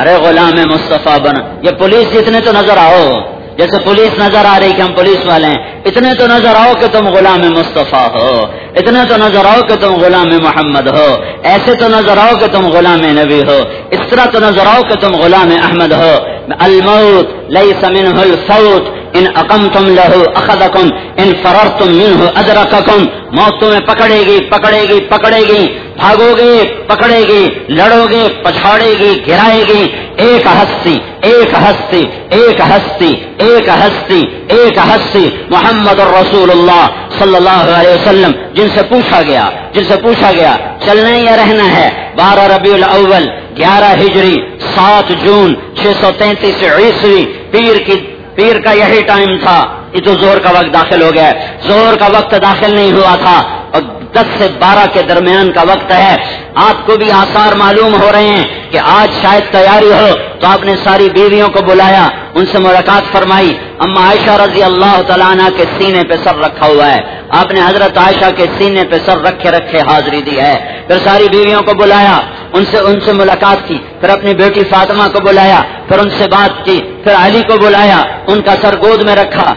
ارے غلام مصطفیٰ بن. یہ پولیس جتنے تو نظر آؤ جیسے پولیس نظر آ رہی کہ ہم پولیس والے ہیں، اتنے تو نظر آؤ کہ تم غلام مصطفیٰ ہو، اتنے تو نظر آؤ کہ تم غلام محمد ہو، ایسے تو نظر آؤ کہ تم غلام نبی ہو، اس طرح تو نظر آؤ کہ تم غلام احمد ہو۔ الموت لیس منہ الفوت، ان اکم تم لہو اخدکم ان فرر تم منہ ادرککم موت تمہیں پکڑے گی پکڑے گی پکڑے گی۔ بھاگو گے پکڑے گی لڑو گے پچھاڑے گی گرائے گی۔ ایک ہستی ایک ہستی ایک ہستی ایک ہستی ایک ہستی۔ محمد الرسول اللہ صلی اللہ علیہ وسلم، جن سے پوچھا گیا، جن سے پوچھا گیا، چلنا یا رہنا ہے؟ بارہ ربیع الاول، گیارہ ہجری، سات جون، چھ سو تینتیس عیسوی۔ پیر کی، پیر کا یہی ٹائم تھا۔ یہ تو زور کا وقت داخل ہو گیا۔ زور کا وقت داخل نہیں ہوا تھا۔ اور دس سے بارہ کے درمیان کا وقت ہے۔ آپ کو بھی آثار معلوم ہو رہے ہیں کہ آج شاید تیاری ہو۔ تو آپ نے ساری بیویوں کو بلایا، ان سے ملاقات فرمائی۔ اما عائشہ رضی اللہ تعالیٰ عنہ کے سینے پہ سر رکھا ہوا ہے۔ آپ نے حضرت عائشہ کے سینے پہ سر رکھے رکھے حاضری دی ہے۔ پھر ساری بیویوں کو بلایا، ان سے ان سے ملاقات کی۔ پھر اپنی بیٹی فاطمہ کو بلایا، پھر ان سے بات کی۔ پھر علی کو بلایا، ان کا سر گود میں رکھا۔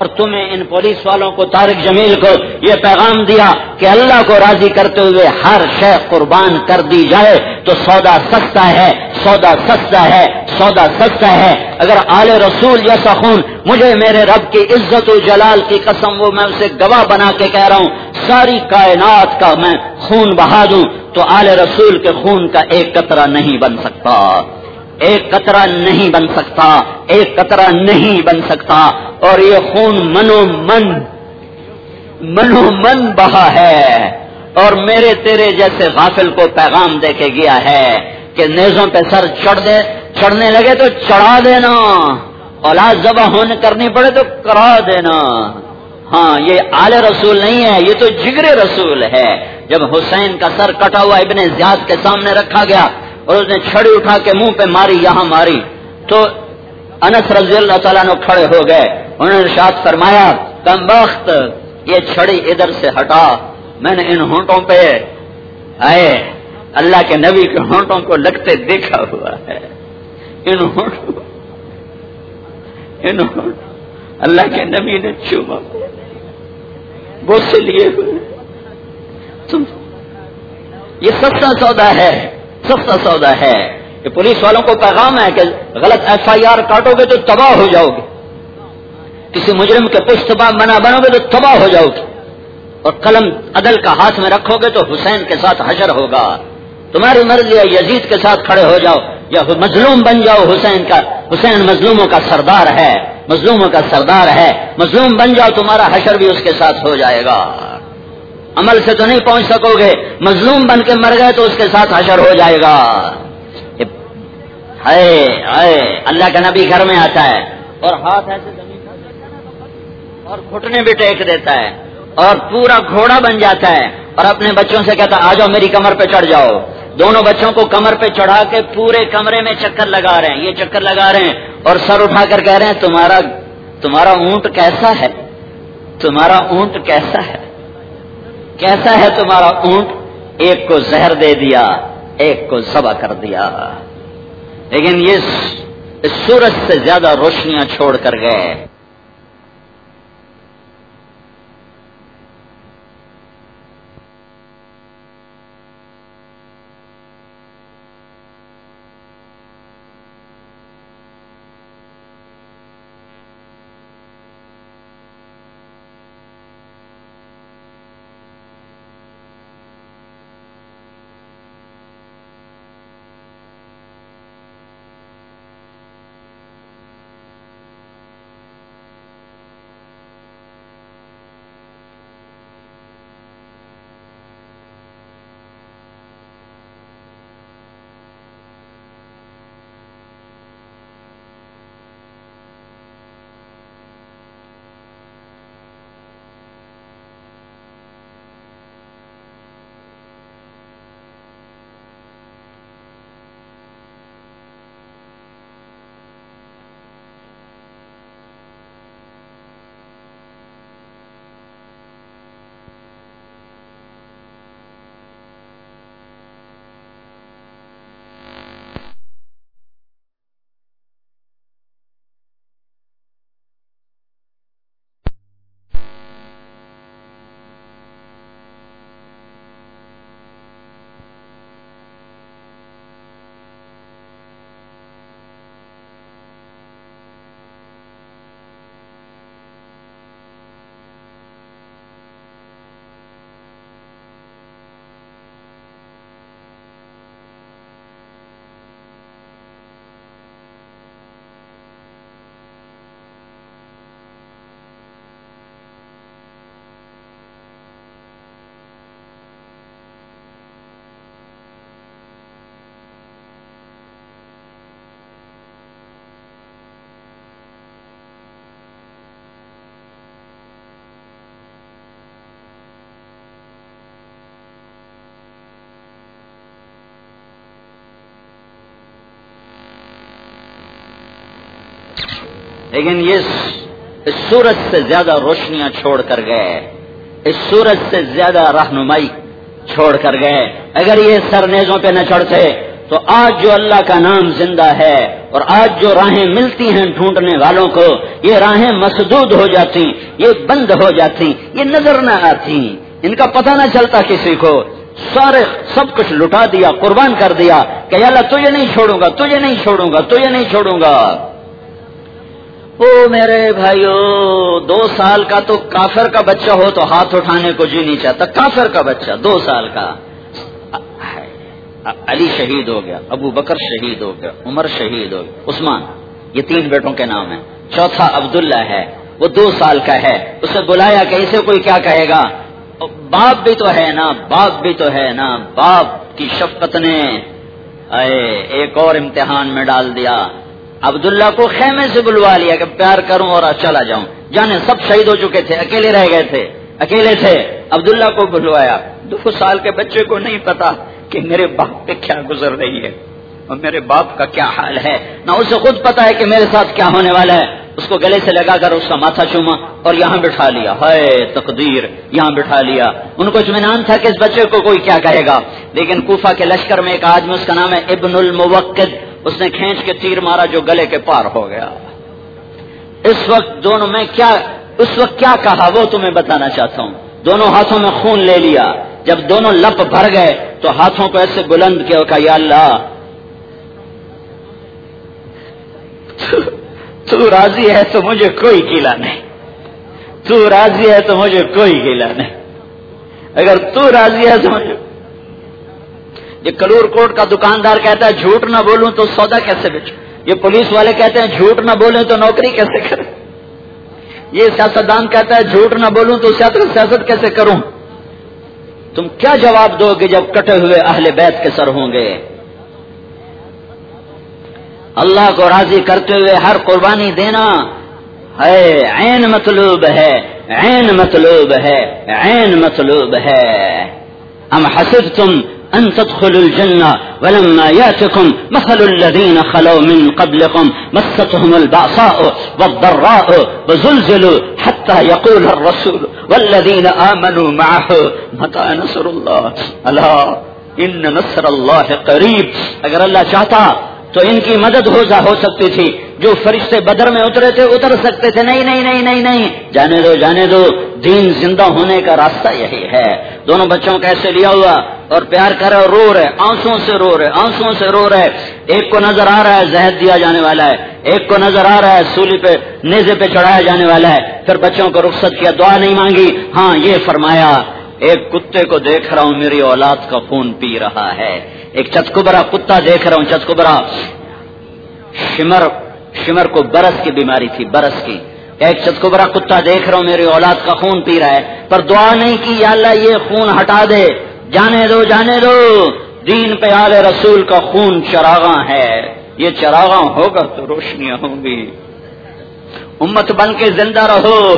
اور تمہیں ان پولیس والوں کو طارق جمیل کو یہ پیغام دیا کہ اللہ کو راضی کرتے ہوئے ہر شے قربان کر دی جائے تو سودا سستا ہے، سودا سستا ہے، سودا سستا ہے۔ اگر آل رسول یا سخون مجھے میرے رب کی عزت و جلال کی قسم وہ میں اسے گواہ بنا کے کہہ رہا ہوں، ساری کائنات کا میں خون بہا دوں تو آل رسول کے خون کا ایک قطرہ نہیں بن سکتا۔ ایک قطرہ نہیں بن سکتا، ایک قطرہ نہیں بن سکتا۔ اور یہ خون منو من منو من بہا ہے۔ اور میرے تیرے جیسے غافل کو پیغام دے کے گیا ہے کہ نیزوں پہ سر چڑھ دے، چڑھنے لگے تو چڑھا دینا۔ اولاد ذبح ہونے کرنی پڑے تو کرا دینا۔ ہاں یہ آل رسول نہیں ہے، یہ تو جگر رسول ہے۔ جب حسین کا سر کٹا ہوا ابن زیاد کے سامنے رکھا گیا اور اس نے چھڑی اٹھا کے منہ پہ ماری، یہاں ماری۔ تو انس رضی اللہ تعالیٰ نے کھڑے ہو گئے۔ انہوں نے شاد فرمایا، کم وقت یہ چھڑی ادھر سے ہٹا۔ میں نے ان ہونٹوں پہ آئے۔ اللہ کے نبی کے ہونٹوں کو لگتے دیکھا ہوا ہے۔ ان ہونٹوں ان ہونٹوں اللہ کے نبی نے چوما۔ بوسے لیے ہوئے۔ تم یہ سستا سودا ہے۔ سستا سودا ہے یہ پولیس والوں کو پیغام ہے کہ غلط ایف آئی آر کاٹو گے تو تباہ ہو جاؤ گے۔ کسی مجرم کے پشتبہ بنا بنو گے تو تباہ ہو جاؤ گے۔ اور قلم عدل کا ہاتھ میں رکھو گے تو حسین کے ساتھ حشر ہوگا۔ تمہاری مرضی ہے یزید کے ساتھ کھڑے ہو جاؤ یا مظلوم بن جاؤ۔ حسین کا حسین مظلوموں کا سردار ہے۔ مظلوموں کا سردار ہے۔ مظلوم بن جاؤ، تمہارا حشر بھی اس کے ساتھ ہو جائے گا۔ عمل سے تو نہیں پہنچ سکو گے، مظلوم بن کے مر گئے تو اس کے ساتھ حشر ہو جائے گا۔ اللہ کا نبی گھر میں آتا ہے اور ہاتھ ایسے زمین اور گھٹنے بھی ٹیک دیتا ہے اور پورا گھوڑا بن جاتا ہے اور اپنے بچوں سے کہتا آ جاؤ میری کمر پہ چڑھ جاؤ۔ دونوں بچوں کو کمر پہ چڑھا کے پورے کمرے میں چکر لگا رہے ہیں۔ یہ چکر لگا رہے ہیں اور سر اٹھا کر کہہ رہے ہیں، تمہارا تمہارا اونٹ کیسا ہے؟ تمہارا اونٹ کیسا ہے؟ کیسا ہے تمہارا اونٹ؟ ایک کو زہر دے دیا، ایک کو ذبح کر دیا۔ لیکن یہ سورج سے زیادہ روشنیاں چھوڑ کر گئے۔ لیکن یہ اس سورج سے زیادہ روشنیاں چھوڑ کر گئے۔ اس سورج سے زیادہ رہنمائی چھوڑ کر گئے۔ اگر یہ سر نیزوں پہ نہ چڑھتے تو آج جو اللہ کا نام زندہ ہے اور آج جو راہیں ملتی ہیں ڈھونڈنے والوں کو، یہ راہیں مسدود ہو جاتی، یہ بند ہو جاتی، یہ نظر نہ آتی۔ ان کا پتہ نہ چلتا کسی کو۔ سارے سب کچھ لٹا دیا، قربان کر دیا کہ اللہ تجھے نہیں چھوڑوں گا، تجھے نہیں چھوڑوں گا، تجھے نہیں چھوڑوں گا۔ او میرے بھائیو، دو سال کا تو کافر کا بچہ ہو تو ہاتھ اٹھانے کو جی نہیں چاہتا۔ کافر کا بچہ، دو سال کا۔ علی شہید ہو گیا، ابو بکر شہید ہو گیا، عمر شہید ہو گیا، عثمان۔ یہ تین بیٹوں کے نام ہیں۔ چوتھا عبداللہ ہے، وہ دو سال کا ہے۔ اسے بلایا کہ اسے کوئی کیا کہے گا؟ باپ بھی تو ہے نا، باپ بھی تو ہے نا۔ باپ کی شفقت نے ایک اور امتحان میں ڈال دیا۔ عبداللہ کو خیمے سے بلوا لیا کہ پیار کروں اور چلا جاؤں۔ جانے سب شہید ہو چکے تھے، اکیلے رہ گئے تھے، اکیلے تھے۔ عبداللہ کو بلوایا۔ دو سال کے بچے کو نہیں پتا کہ میرے باپ پہ کیا گزر رہی ہے اور میرے باپ کا کیا حال ہے۔ نہ اسے خود پتا ہے کہ میرے ساتھ کیا ہونے والا ہے۔ اس کو گلے سے لگا کر اس کا ماتھا چوما اور یہاں بٹھا لیا۔ ہے تقدیر، یہاں بٹھا لیا۔ ان کو اطمینان تھا کہ اس بچے کو کوئی کیا کہے گا۔ لیکن کوفہ کے لشکر میں ایک آدمی، اس کا نام ہے ابن الموقد۔ اس نے کھینچ کے تیر مارا جو گلے کے پار ہو گیا۔ اس وقت دونوں میں کیا، اس وقت کیا کہا وہ تمہیں بتانا چاہتا ہوں۔ دونوں ہاتھوں میں خون لے لیا۔ جب دونوں لپ بھر گئے تو ہاتھوں کو ایسے بلند کیا کہ یا اللہ، تو راضی ہے تو مجھے کوئی گیلا نہیں۔ تو راضی ہے تو مجھے کوئی گیلا نہیں۔ اگر تو راضی ہے تو مجھے یہ کلور کوٹ کا دکاندار کہتا ہے جھوٹ نہ بولوں تو سودا کیسے بیچو یہ پولیس والے کہتے ہیں جھوٹ نہ بولیں تو نوکری کیسے کریں یہ سیاستدان کہتا ہے جھوٹ نہ بولوں تو سیاست کیسے کروں؟ تم کیا جواب دو گے جب کٹے ہوئے اہل بیت کے سر ہوں گے؟ اللہ کو راضی کرتے ہوئے ہر قربانی دینا ہے، عین مطلوب ہے، عین مطلوب ہے، عین مطلوب ہے۔ ہم حسب تم أن تدخلوا الجنة ولما يأتكم مثل الذين خلوا من قبلكم مستهم البعصاء والضراء وزلزلوا حتى يقول الرسول والذين آمنوا معه متى نصر الله؟ ألا إن نصر الله قريب. اگر اللہ چاہتا تو ان کی مدد ہو ہو سکتی تھی۔ جو فرشتے بدر میں اترے تھے، اتر سکتے تھے۔ نہیں نہیں نہیں نہیں نہیں۔ جانے دو جانے دو۔ دین زندہ ہونے کا راستہ یہی ہے۔ دونوں بچوں کا ایسے لیا ہوا اور پیار کر رہے رو رہے۔ آنسو سے رو رہے آنسو سے رو رہے۔ ایک کو نظر آ رہا ہے، زہد دیا جانے والا ہے۔ ایک کو نظر آ رہا ہے، سولی پہ، نیزے پہ چڑھایا جانے والا ہے۔ پھر بچوں کو رخصت کیا، دعا نہیں مانگی۔ ہاں یہ فرمایا۔ ایک کتے کو دیکھ رہا ہوں، میری اولاد کا خون پی رہا ہے۔ ایک چتکبرا کتا دیکھ رہا ہوں چتکبرا شمر شمر کو برس کی بیماری تھی، برس کی۔ ایک چتکبرا کتا دیکھ رہا ہوں، میری اولاد کا خون پی رہا ہے۔ پر دعا نہیں کی، یا اللہ یہ خون ہٹا دے۔ جانے دو جانے دو۔ دین پہ آل رسول کا خون چراغاں ہے۔ یہ چراغاں ہوگا تو روشنیاں ہوں گی۔ امت بن کے زندہ رہو۔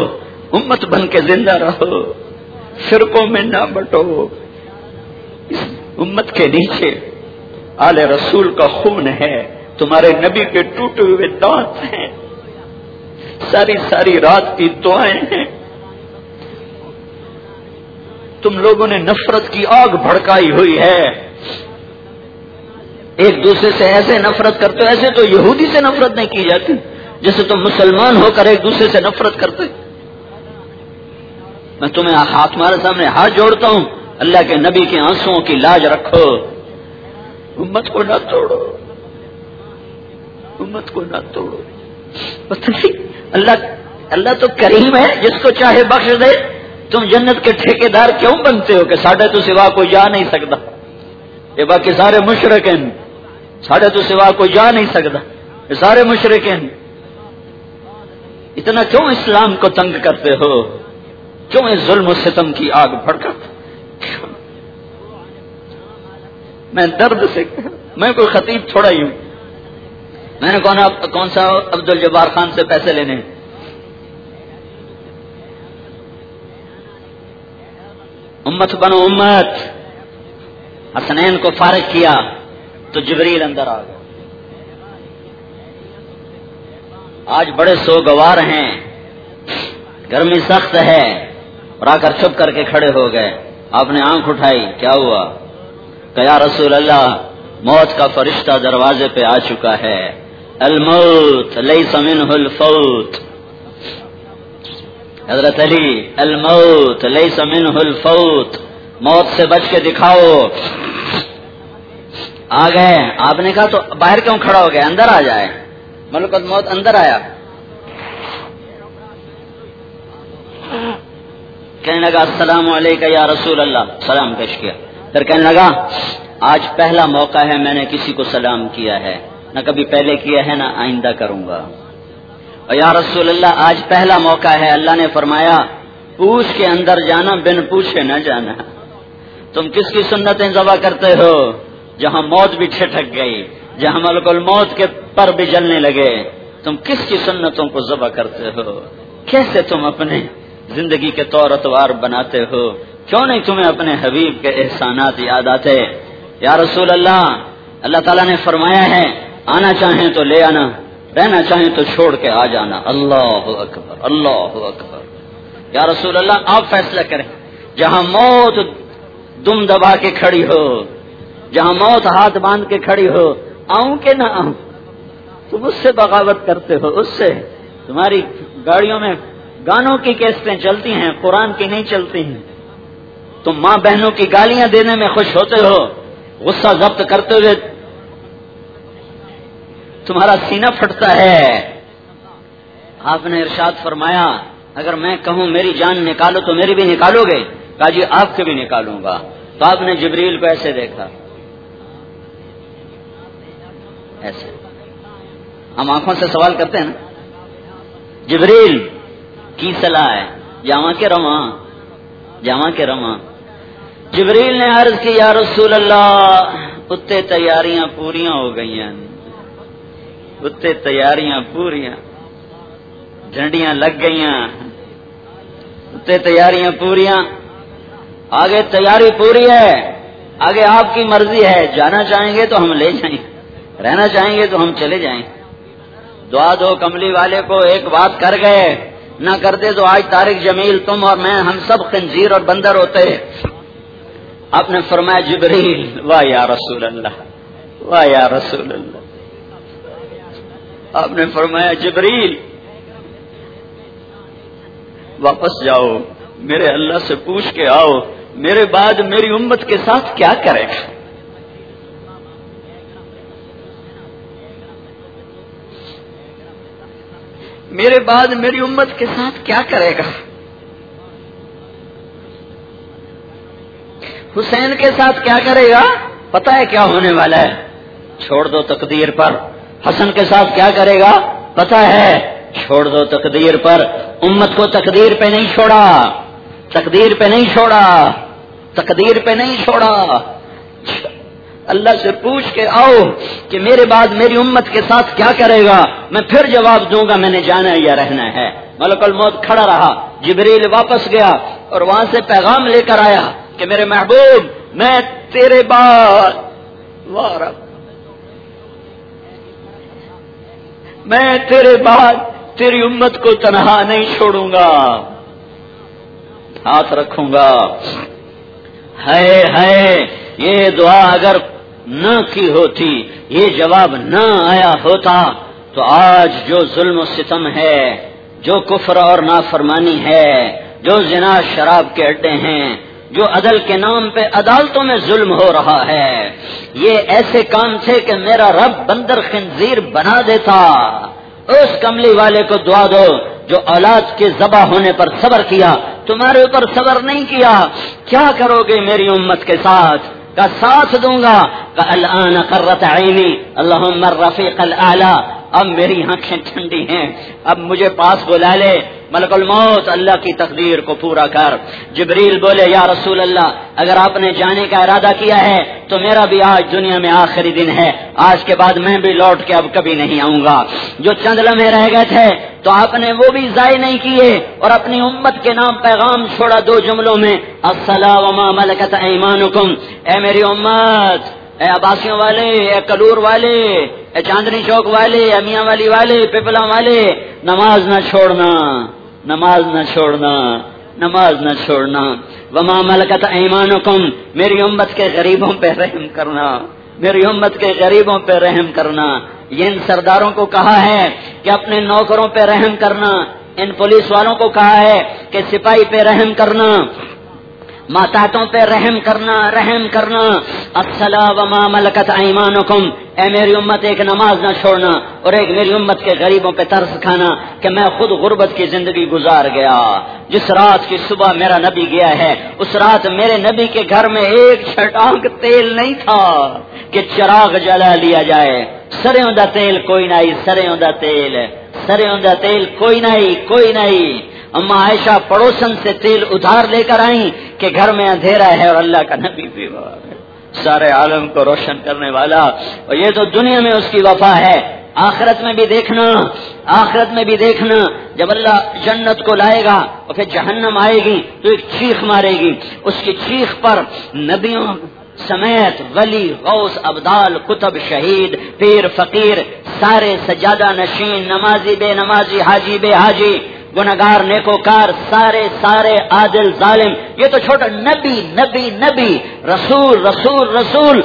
امت بن کے زندہ رہو۔ فرقوں میں نہ بٹو۔ اس امت کے نیچے آل رسول کا خون ہے۔ تمہارے نبی کے ٹوٹے ہوئے دانت ہیں۔ ساری ساری رات کی دعائیں ہیں۔ تم لوگوں نے نفرت کی آگ بھڑکائی ہوئی ہے۔ ایک دوسرے سے ایسے نفرت کرتے ایسے تو یہودی سے نفرت نہیں کی جاتی، جیسے تم مسلمان ہو کر ایک دوسرے سے نفرت کرتے۔ میں تمہیں ہاتھ تمہارے سامنے ہاتھ جوڑتا ہوں۔ اللہ کے نبی کے آنسو کی لاج رکھو۔ امت کو نہ توڑو۔ امت کو نہ توڑو۔ اللہ اللہ تو کریم ہے، جس کو چاہے بخش دے۔ تم جنت کے ٹھیکے دار کیوں بنتے ہو کہ ساڑھے تو سوا کوئی جا نہیں سکتا؟ یہ باقی سارے مشرق ہیں ساڑھے تو سوا کوئی جا نہیں سکتا۔ یہ سارے مشرق ہیں اتنا کیوں اسلام کو تنگ کرتے ہو؟ کیوں اس ظلم و ستم کی آگ بھڑکا میں درد سے میں کوئی خطیب تھوڑا ہی ہوں۔ میں نے کون سا عبد الجبار خان سے پیسے لینے امت بنو امت۔ حسنین کو فارغ کیا تو جبریل اندر آ گیا۔ آج بڑے سوگوار ہیں۔ گرمی سخت ہے۔ اور آ کر چھپ کر کے کھڑے ہو گئے۔ آپ نے آنکھ اٹھائی، کیا ہوا؟ کہ رسول اللہ، موت کا فرشتہ دروازے پہ آ چکا ہے۔ الموت لیس منہ الفوت۔ حضرت علی، الموت لیس منہ الفوت۔ موت سے بچ کے دکھاؤ۔ آ گئے۔ آپ نے کہا تو باہر کیوں کھڑا ہو گیا اندر آ جائے۔ ملکت موت اندر آیا۔ کہنے لگا، السلام علیکم یا رسول اللہ. سلام پیش کیا۔ پھر کہنے لگا، آج پہلا موقع ہے میں نے کسی کو سلام کیا ہے۔ نہ کبھی پہلے کیا ہے نہ آئندہ کروں گا۔ اور یا رسول اللہ، آج پہلا موقع ہے۔ اللہ نے فرمایا، پوچھ کے اندر جانا، بن پوچھے نہ جانا۔ تم کس کی سنتیں ذبح کرتے ہو؟ جہاں موت بھی ٹھٹک گئی، جہاں ملک الموت کے پر بھی جلنے لگے۔ تم کس کی سنتوں کو ذبح کرتے ہو؟ کیسے تم اپنے زندگی کے طور اتوار بناتے ہو۔ کیوں نہیں تمہیں اپنے حبیب کے احسانات یاد آتے؟ یا رسول اللہ اللہ تعالیٰ نے فرمایا ہے، آنا چاہیں تو لے آنا، رہنا چاہیں تو چھوڑ کے آ جانا۔ اللہ اکبر اللہ اکبر۔ یا رسول اللہ، آپ فیصلہ کریں، جہاں موت دم دبا کے کھڑی ہو، جہاں موت ہاتھ باندھ کے کھڑی ہو، آؤں کہ نہ آؤں؟ تم اس سے بغاوت کرتے ہو، اس سے۔ تمہاری گاڑیوں میں گانوں کی کیسٹیں چلتی ہیں، قرآن کی نہیں چلتی ہیں۔ تم ماں بہنوں کی گالیاں دینے میں خوش ہوتے ہو، غصہ ضبط کرتے ہوئے تمہارا سینہ پھٹتا ہے۔ آپ نے ارشاد فرمایا، اگر میں کہوں میری جان نکالو تو میری بھی نکالو گے۔ کہا جی آپ کے بھی نکالوں گا۔ تو آپ نے جبریل کو ایسے دیکھا۔ ایسے۔ ہم آنکھوں سے سوال کرتے ہیں نا۔ جبریل کی صلاح ہے؟ جامع کے رواں، جامع کے رواں۔ جبریل نے عرض کی، یا رسول اللہ اتنے تیاریاں پوریاں ہو گئی ہیں۔ اتنے تیاریاں پوریاں۔ جھنڈیاں لگ گئی اتنے تیاریاں پوریاں۔ آگے تیاری پوری ہے۔ آگے آپ کی مرضی ہے۔ جانا چاہیں گے تو ہم لے جائیں۔ رہنا چاہیں گے تو ہم چلے جائیں۔ دعا دو کملی والے کو، ایک بات کر گئے۔ نہ کرتے تو آج تاریخ جمیل تم اور میں ہم سب خنزیر اور بندر ہوتے۔ آپ نے فرمایا، جبریل واہ یا رسول اللہ واہ یا رسول اللہ۔ آپ نے فرمایا، جبریل، واپس جاؤ، میرے اللہ سے پوچھ کے آؤ، میرے بعد میری امت کے ساتھ کیا کرے؟ گا میرے بعد میری امت کے ساتھ کیا کرے گا؟ حسین کے ساتھ کیا کرے گا؟ پتا ہے کیا ہونے والا ہے۔ چھوڑ دو تقدیر پر۔ حسن کے ساتھ کیا کرے گا؟ پتا ہے۔ چھوڑ دو تقدیر پر۔ امت کو تقدیر پہ نہیں چھوڑا۔ تقدیر پہ نہیں چھوڑا۔ تقدیر پہ نہیں چھوڑا۔ اللہ سے پوچھ کے آؤ کہ میرے بعد میری امت کے ساتھ کیا کرے گا؟ میں پھر جواب دوں گا، میں نے جانا یا رہنا ہے۔ ملک الموت کھڑا رہا۔ جبریل واپس گیا اور وہاں سے پیغام لے کر آیا کہ میرے محبوب، میں تیرے بعد میں تیرے بعد تیری امت کو تنہا نہیں چھوڑوں گا۔ ہاتھ رکھوں گا۔ ہے ہے یہ دعا اگر نہ کی ہوتی، یہ جواب نہ آیا ہوتا، تو آج جو ظلم و ستم ہے، جو کفر اور نافرمانی ہے، جو زنا شراب کے اڈے ہیں، جو عدل کے نام پہ عدالتوں میں ظلم ہو رہا ہے، یہ ایسے کام تھے کہ میرا رب بندر خنزیر بنا دیتا۔ اس کملی والے کو دعا دو جو اولاد کے ذبح ہونے پر صبر کیا، تمہارے اوپر صبر نہیں کیا۔ کیا کرو گے میری امت کے ساتھ؟ کا ساتھ دوں گا کا الآن قرت عینی اللهم الرفیق الأعلى. اب میری آنکھیں ٹھنڈی ہیں۔ اب مجھے پاس بلا لے۔ ملک الموت، اللہ کی تقدیر کو پورا کر۔ جبریل بولے، یا رسول اللہ، اگر آپ نے جانے کا ارادہ کیا ہے، تو میرا بھی آج دنیا میں آخری دن ہے۔ آج کے بعد میں بھی لوٹ کے اب کبھی نہیں آؤں گا۔ جو چند لمحے رہ گئے تھے، تو آپ نے وہ بھی ضائع نہیں کیے۔ اور اپنی امت کے نام پیغام چھوڑا دو جملوں میں۔ السلام اے میری امت، اے عباسیوں والے، اے کلور والے اے چاندنی چوک والے امیاں والی والے پپلا والے، نماز نہ چھوڑنا، نماز نہ چھوڑنا، نماز نہ چھوڑنا۔ وما ملکت ایمانکم میری امت کے غریبوں پہ رحم کرنا، میری امت کے غریبوں پہ رحم کرنا۔ یہ ان سرداروں کو کہا ہے کہ اپنے نوکروں پہ رحم کرنا، ان پولیس والوں کو کہا ہے کہ سپاہی پہ رحم کرنا۔ ماتاتوں پہ رحم کرنا رحم کرنا۔ وما ملکت ایمانکم۔ اے میری امت، ایک نماز نہ چھوڑنا اور ایک میری امت کے غریبوں پہ ترس کھانا کہ میں خود غربت کی زندگی گزار گیا۔ جس رات کی صبح میرا نبی گیا ہے، اس رات میرے نبی کے گھر میں ایک چھٹانک تیل نہیں تھا کہ چراغ جلا لیا جائے۔ سروں دا تیل کوئی نہیں سروں دا تیل۔ سروں دا تیل کوئی نہیں کوئی نہیں۔ اما عائشہ پڑوسن سے تیل ادھار لے کر آئی کہ گھر میں اندھیرا ہے اور اللہ کا نبی بھی سارے عالم کو روشن کرنے والا۔ اور یہ تو دنیا میں اس کی وفا ہے۔ آخرت میں بھی دیکھنا۔ آخرت میں بھی دیکھنا۔ جب اللہ جنت کو لائے گا اور پھر جہنم آئے گی تو ایک چیخ مارے گی۔ اس کی چیخ پر نبیوں سمیت ولی، غوث، ابدال کتب شہید، پیر فقیر، سارے سجادہ نشین، نمازی بے نمازی، حاجی بے حاجی۔ گنگار نیکوکار، سارے سارے عادل، ظالم، یہ تو چھوٹا نبی نبی نبی، رسول رسول رسول۔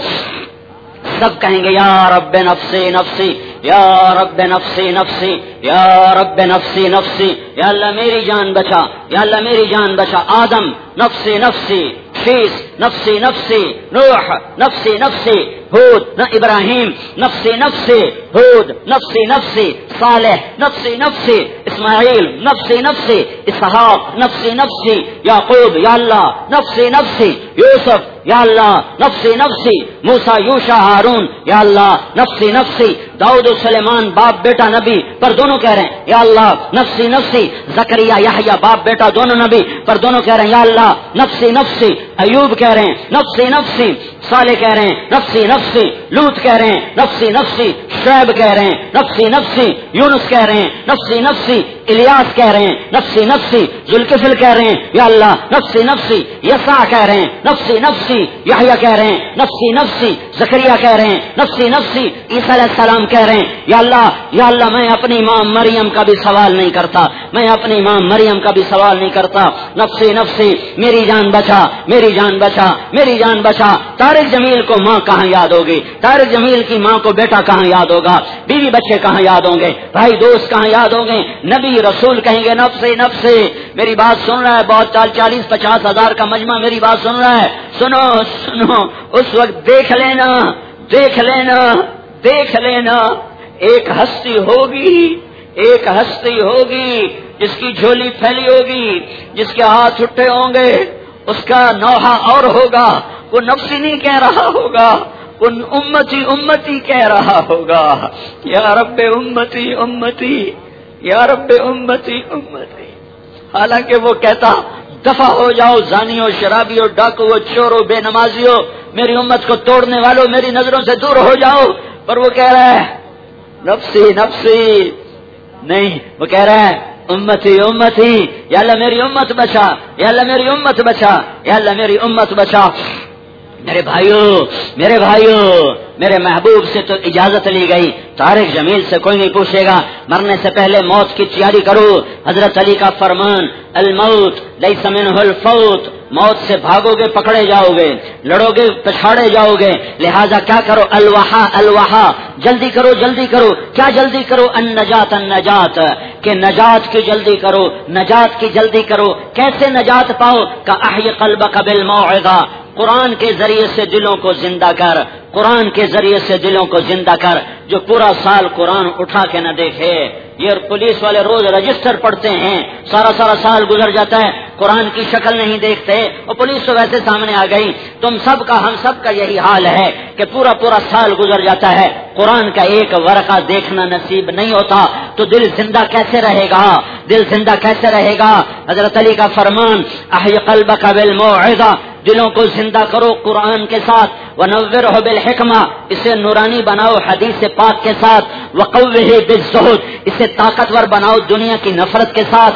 سب کہیں گے، یا رب نفسی نفسی، یا رب نفسی نفسی، یا رب نفسی نفسی۔ یا اللہ میری جان بچا، یا اللہ میری جان بچا۔ آدم، نفسی نفسی شیس نفسی نفسی، نوح، نفسی نفسی۔ ہود، نہ ابراہیم، نفس نفس، ہود، نفس نفسی صالح نفسی نفسی اسماعیل نفسی نفس، اسحاق نفسی نفس، یعقوب، یا اللہ، نفس نفسی یوسف، یا اللہ، نفس نفسی موسا یوشا ہارون، یا اللہ نفسی نفسی داؤد سلیمان باپ بیٹا نبی پر دونوں کہہ رہے ہیں یا اللہ نفسی نفسی زکریہ یا باپ بیٹا دونوں نبی پر دونوں کہہ رہے ہیں یا اللہ نفسی نفسی ایوب کہہ رہے ہیں نفسی نفسی صالح کہہ رہے ہیں نفسی نفسی لوت کہہ رہے ہیں نفسی نفسی شعیب کہہ رہے ہیں نفسی نفسی یونس کہہ رہے ہیں نفسی نفسی الیاس کہہ رہے ہیں نفسی نفسی ذوالکفل کہہ رہے ہیں یا اللہ نفسی نفسی یسا کہہ رہے ہیں نفسی نفسی یحییٰ کہہ رہے ہیں نفسی نفسی زکریہ کہہ رہے ہیں نفسی نفسی عیسی علیہ السلام کہہ رہے ہیں، یا اللہ یا اللہ، میں اپنی ماں مریم کا بھی سوال نہیں کرتا، میں اپنی ماں مریم کا بھی سوال نہیں کرتا نفسی نفسی میری جان بچا، میری جان بچا، میری جان بچا، طارق جمیل کو ماں کہاں یاد ہوگی، طارق جمیل کی ماں کو بیٹا کہاں یاد ہوگا، بیوی بچے کہاں یاد ہوں گے، بھائی دوست کہاں یاد ہوں گے، نبی رسول کہیں گے نب سے سے میری بات سن رہا ہے، بہت چال چالیس پچاس ہزار کا مجمع میری بات سن رہا ہے، سنو سنو، اس وقت دیکھ لینا دیکھ لینا دیکھ لینا، ایک ہستی ہوگی، ایک ہستی ہوگی، جس کی جھولی پھیلی ہوگی، جس کے ہاتھ اٹھے ہوں گے، اس کا نوحہ اور ہوگا، وہ نفسی نہیں کہہ رہا ہوگا ان امتی امتی کہہ رہا ہوگا۔ یا رب امتی امتی، یا رب امتی امتی۔ حالانکہ وہ کہتا، دفع ہو جاؤ زانی ہو شرابی ہو ڈاکو ہو چور ہو بے نمازی ہو میری امت کو توڑنے والوں، میری نظروں سے دور ہو جاؤ پر وہ کہہ رہا ہے، نفسی نفسی، نہیں، وہ کہہ رہا ہے، امتی امتی، یا اللہ میری امت بچا، یا اللہ میری امت بچا، یا اللہ میری امت بچا۔ میرے بھائیوں میرے بھائیوں میرے محبوب سے تو اجازت لی گئی۔ تارک جمیل سے کوئی نہیں پوچھے گا، مرنے سے پہلے موت کی تیاری کرو۔ حضرت علی کا فرمان، الموت لئی سمن الفوت۔ موت سے بھاگو گے، پکڑے جاؤ گے، لڑو گے، پچھاڑے جاؤ گے۔ لہذا کیا کرو؟ الوہا الوہا جلدی کرو جلدی کرو۔ کیا جلدی کرو؟ ان نجات ان نجات کہ نجات کی جلدی کرو، نجات کی جلدی کرو۔ کیسے نجات پاؤ؟ کا احی قلب قبل موعظہ قرآن کے ذریعے سے دلوں کو زندہ کر۔ قرآن کے ذریعے سے دلوں کو زندہ کر۔ جو پورا سال قرآن اٹھا کے نہ دیکھے۔ یہ پولیس والے روز رجسٹر پڑھتے ہیں۔ سارا سارا سال گزر جاتا ہے۔ قرآن کی شکل نہیں دیکھتے اور پولیس تو ویسے سامنے آ گئی۔ تم سب کا ہم سب کا یہی حال ہے کہ پورا پورا سال گزر جاتا ہے۔ قرآن کا ایک ورقہ دیکھنا نصیب نہیں ہوتا۔ تو دل زندہ کیسے رہے گا؟ دل زندہ کیسے رہے گا؟ حضرت علی کا فرمان، احی قلب کا دلوں کو زندہ کرو قرآن کے ساتھ۔ وہ نویر ہو بالحکمہ اسے نورانی بناؤ حدیث پاک کے ساتھ۔ وہ اسے طاقتور بناؤ دنیا کی نفرت کے ساتھ۔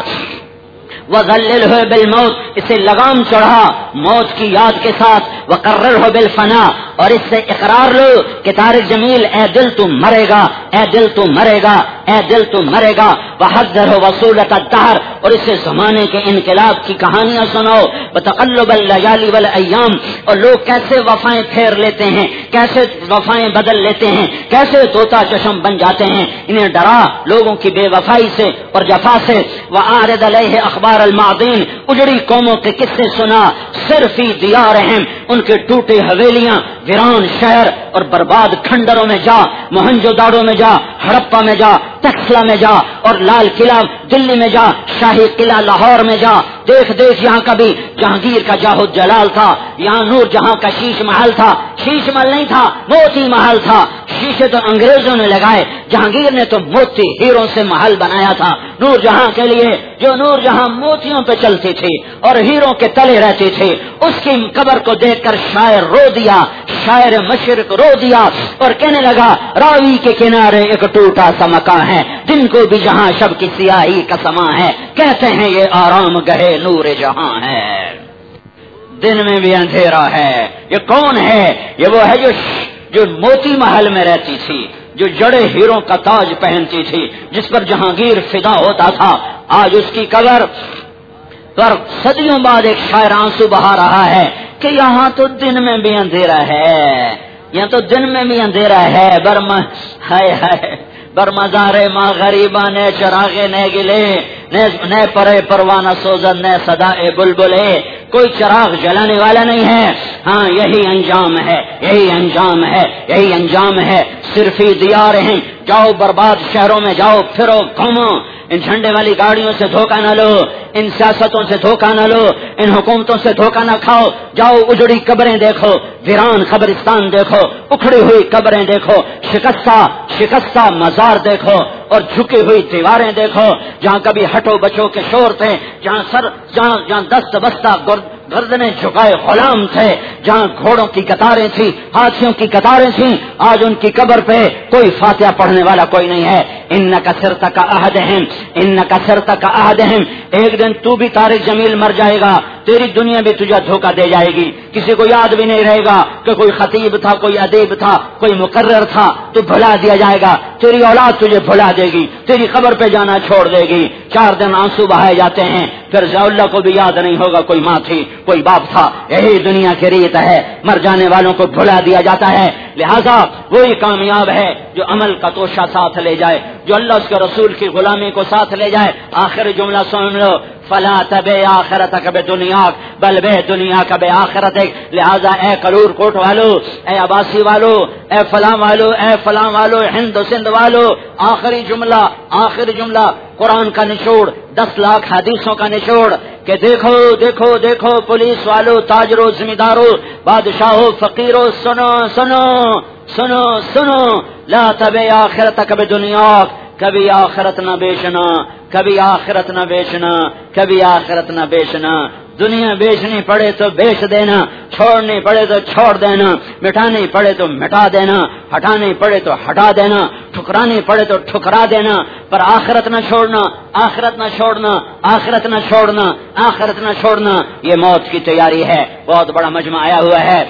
وہ ذلل بل موت اسے لگام چڑھا موت کی یاد کے ساتھ وہ کرر ہو بل فنا اور اس سے اقرار لو کہ تارک جمیل، اے دل تم مرے گا، اے دل تم مرے گا، اے دل تم مرے گا وہ حضر ہو وصول تہر اور اس سے زمانے کے انقلاب کی کہانیاں سنو بتقلب اللیالی والایام اور لوگ کیسے وفائیں پھیر لیتے ہیں، کیسے وفائیں بدل لیتے ہیں، کیسے توتا چشم بن جاتے ہیں، انہیں ڈرا لوگوں کی بے وفائی سے اور جفا سے وہ آرد علیہ اخبار المعدین اجڑی قوموں کے قصے سنا صرف ہی دیا رحم ان کے ٹوٹے حویلیاں، ویران شہر اور برباد کھنڈروں میں جا موہنجو داڑوں میں جا، ہڑپا میں جا تکسلا میں جا اور لال قلعہ دلی میں جا، شاہی قلعہ لاہور میں جا۔ دیکھ دیکھ یہاں کا بھی جہانگیر کا جاہو جلال تھا، یہاں نور جہاں کا شیش محل تھا۔ شیش محل نہیں تھا، موتی محل تھا۔ شیشے تو انگریزوں نے لگائے، جہانگیر نے تو موتی ہیروں سے محل بنایا تھا۔ نور جہاں کے لیے، جو نور جہاں موتیوں پہ چلتی تھی اور ہیروں کے تلے رہتی تھی اس کی قبر کو دیکھ کر شاعر رو دیا، شاعر مشرق رو دیا اور کہنے لگا، راوی کے کنارے ایک ٹوٹا سا مکان ہے۔ جن کو بھی جہاں شب کی سیاہی کا سما ہے۔ کہتے ہیں یہ آرام گہے نور جہاں ہے۔ دن میں بھی اندھیرا ہے۔ یہ کون ہے؟ یہ وہ ہے جو جو موتی محل میں رہتی تھی۔ جو جڑے ہیروں کا تاج پہنتی تھی۔ جس پر جہانگیر فدا ہوتا تھا۔ آج اس کی قبر پر صدیوں بعد ایک شاعر آنسو بہا رہا ہے کہ یہاں تو دن میں بھی اندھیرا ہے۔ یہاں تو دن میں بھی اندھیرا ہے۔ برما ہے بر مزار ماں غریبا نے چراغے نے گلے نئے پرے پروانہ سوزن، نے سدا بلبلے۔ کوئی چراغ جلانے والا نہیں ہے۔ ہاں یہی انجام ہے، یہی انجام ہے، یہی انجام ہے۔ صرف ہی دیا رہے جاؤ برباد شہروں میں جاؤ، پھرو، گھومو۔ ان جھنڈے والی گاڑیوں سے دھوکہ نہ لو، ان سیاستوں سے دھوکہ نہ لو، ان حکومتوں سے دھوکہ نہ کھاؤ۔ جاؤ اجڑی قبریں دیکھو، ویران قبرستان دیکھو، اکھڑی ہوئی قبریں دیکھو، شکستہ شکستہ مزار دیکھو اور جھکی ہوئی دیواریں دیکھو۔ جہاں کبھی ہٹو بچوں کے شور تھے، جہاں سر، جہاں جہاں دست بستہ گردنے جھکائے غلام تھے، جہاں گھوڑوں کی قطاریں تھیں، ہاتھیوں کی قطاریں تھیں۔ آج ان کی قبر پہ کوئی فاتحہ پڑھنے والا کوئی نہیں ہے۔ ان کا سر تک عہد اہم ان کا سر تک عہد اہم ایک دن تو بھی تارک جمیل مر جائے گا، تیری دنیا بھی تجھے دھوکہ دے جائے گی۔ کسی کو یاد بھی نہیں رہے گا کہ کوئی خطیب تھا، کوئی ادیب تھا، کوئی مقرر تھا، تو بھلا دیا جائے گا۔ تیری اولاد تجھے بھلا دے گی، تیری خبر پہ جانا چھوڑ دے گی۔ چار دن آنسو بہائے جاتے ہیں، پھر اللہ کو بھی یاد نہیں ہوگا کوئی ماں تھی۔ کوئی باپ تھا، یہی دنیا کی ریت ہے۔ مر جانے والوں کو بھلا دیا جاتا ہے۔ لہذا وہی کامیاب ہے جو عمل کا توشہ ساتھ لے جائے، جو اللہ اس کے رسول کی غلامی کو ساتھ لے جائے۔ آخر جملہ سن لو، فلا تب آخرت کب دنیا بل بے دنیا کب آخرت لہذا اے کرور کوٹ والو، اے عباسی والو، اے فلاں والو، اے فلاں والو، ہند سندھ والو، آخری جملہ آخری جملہ، قرآن کا نچوڑ، دس لاکھ حدیثوں کا نچوڑ۔ کہ دیکھو دیکھو دیکھو، پولیس والو، تاجرو ذمہ دارو بادشاہو، فقیرو، سنو سنو۔ سنو سنو، لا تب آخرت کب دنیا کبھی آخرت نہ بیچنا کبھی آخرت نہ بیچنا کبھی آخرت نہ بیچنا دنیا بیچنی پڑے تو بیچ دینا، چھوڑنی پڑے تو چھوڑ دینا مٹانی پڑے تو مٹا دینا، ہٹانی پڑے تو ہٹا دینا، ٹھکرانی پڑے تو ٹھکرا دینا۔ پر آخرت نہ چھوڑنا، آخرت نہ چھوڑنا، آخرت نہ چھوڑنا، آخرت نہ چھوڑنا، یہ موت کی تیاری ہے۔ بہت بڑا مجمع آیا ہوا ہے۔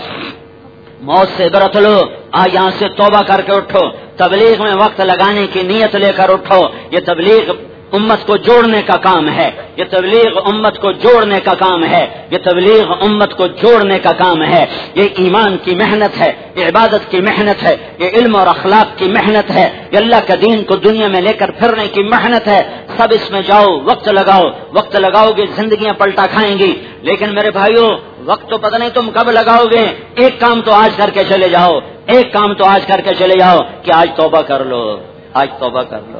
موت سے برت لو۔ آ یہاں سے توبہ کر کے اٹھو۔ تبلیغ میں وقت لگانے کی نیت لے کر اٹھو۔ یہ تبلیغ امت کو جوڑنے کا کام ہے۔ یہ تبلیغ امت کو جوڑنے کا کام ہے۔ یہ تبلیغ امت کو جوڑنے کا کام ہے۔ یہ ایمان کی محنت ہے۔ یہ عبادت کی محنت ہے۔ یہ علم اور اخلاق کی محنت ہے۔ یہ اللہ کا دین کو دنیا میں لے کر پھرنے کی محنت ہے۔ سب اس میں جاؤ، وقت لگاؤ۔ وقت لگاؤ گے، زندگیاں پلٹا کھائیں گی۔ لیکن میرے بھائیوں وقت تو پتہ نہیں تم کب لگاؤ گے۔ ایک کام تو آج کر کے چلے جاؤ۔ ایک کام تو آج کر کے چلے جاؤ کہ آج توبہ کر لو۔ آج توبہ کر لو۔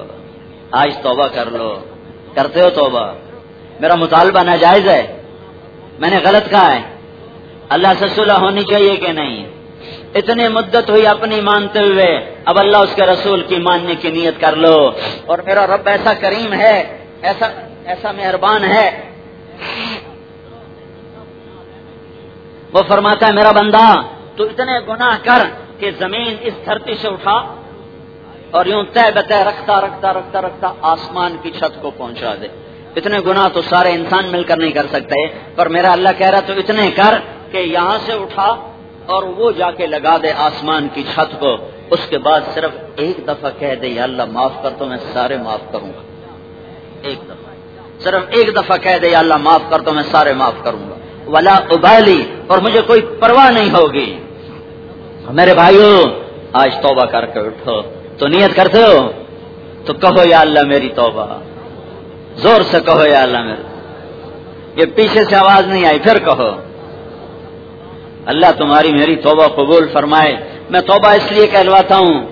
آج توبہ کر لو۔ کرتے ہو توبہ۔ میرا مطالبہ ناجائز ہے۔ میں نے غلط کہا ہے۔ اللہ سے صلح ہونی چاہیے کہ نہیں؟ اتنی مدت ہوئی اپنی مانتے ہوئے۔ اب اللہ اس کے رسول کی ماننے کی نیت کر لو۔ اور میرا رب ایسا کریم ہے، ایسا ایسا مہربان ہے۔ وہ فرماتا ہے، میرا بندہ، تو اتنے گناہ کر کہ زمین اس دھرتی سے اٹھا اور یوں طے بتے رکھتا رکھتا رکھتا رکھتا آسمان کی چھت کو پہنچا دے۔ اتنے گنا تو سارے انسان مل کر نہیں کر سکتے، پر میرا اللہ کہہ رہا تو اتنے کر کہ یہاں سے اٹھا اور وہ جا کے لگا دے آسمان کی چھت کو۔ اس کے بعد صرف ایک دفعہ کہہ دے، یا اللہ معاف کر تو میں سارے معاف کروں گا۔ ایک دفعہ۔ صرف ایک دفعہ کہہ دے، یا اللہ معاف کر تو میں سارے معاف کروں گا۔ ولا ابالی اور مجھے کوئی پرواہ نہیں ہوگی۔ میرے بھائیو، آج توبہ کر کے اٹھو۔ تو نیت کرتے ہو؟ تو کہو یا اللہ میری توبہ۔ زور سے کہو یا اللہ میرے یہ پیچھے سے آواز نہیں آئی، پھر کہو۔ اللہ تمہاری میری توبہ قبول فرمائے۔ میں توبہ اس لیے کہلواتا ہوں،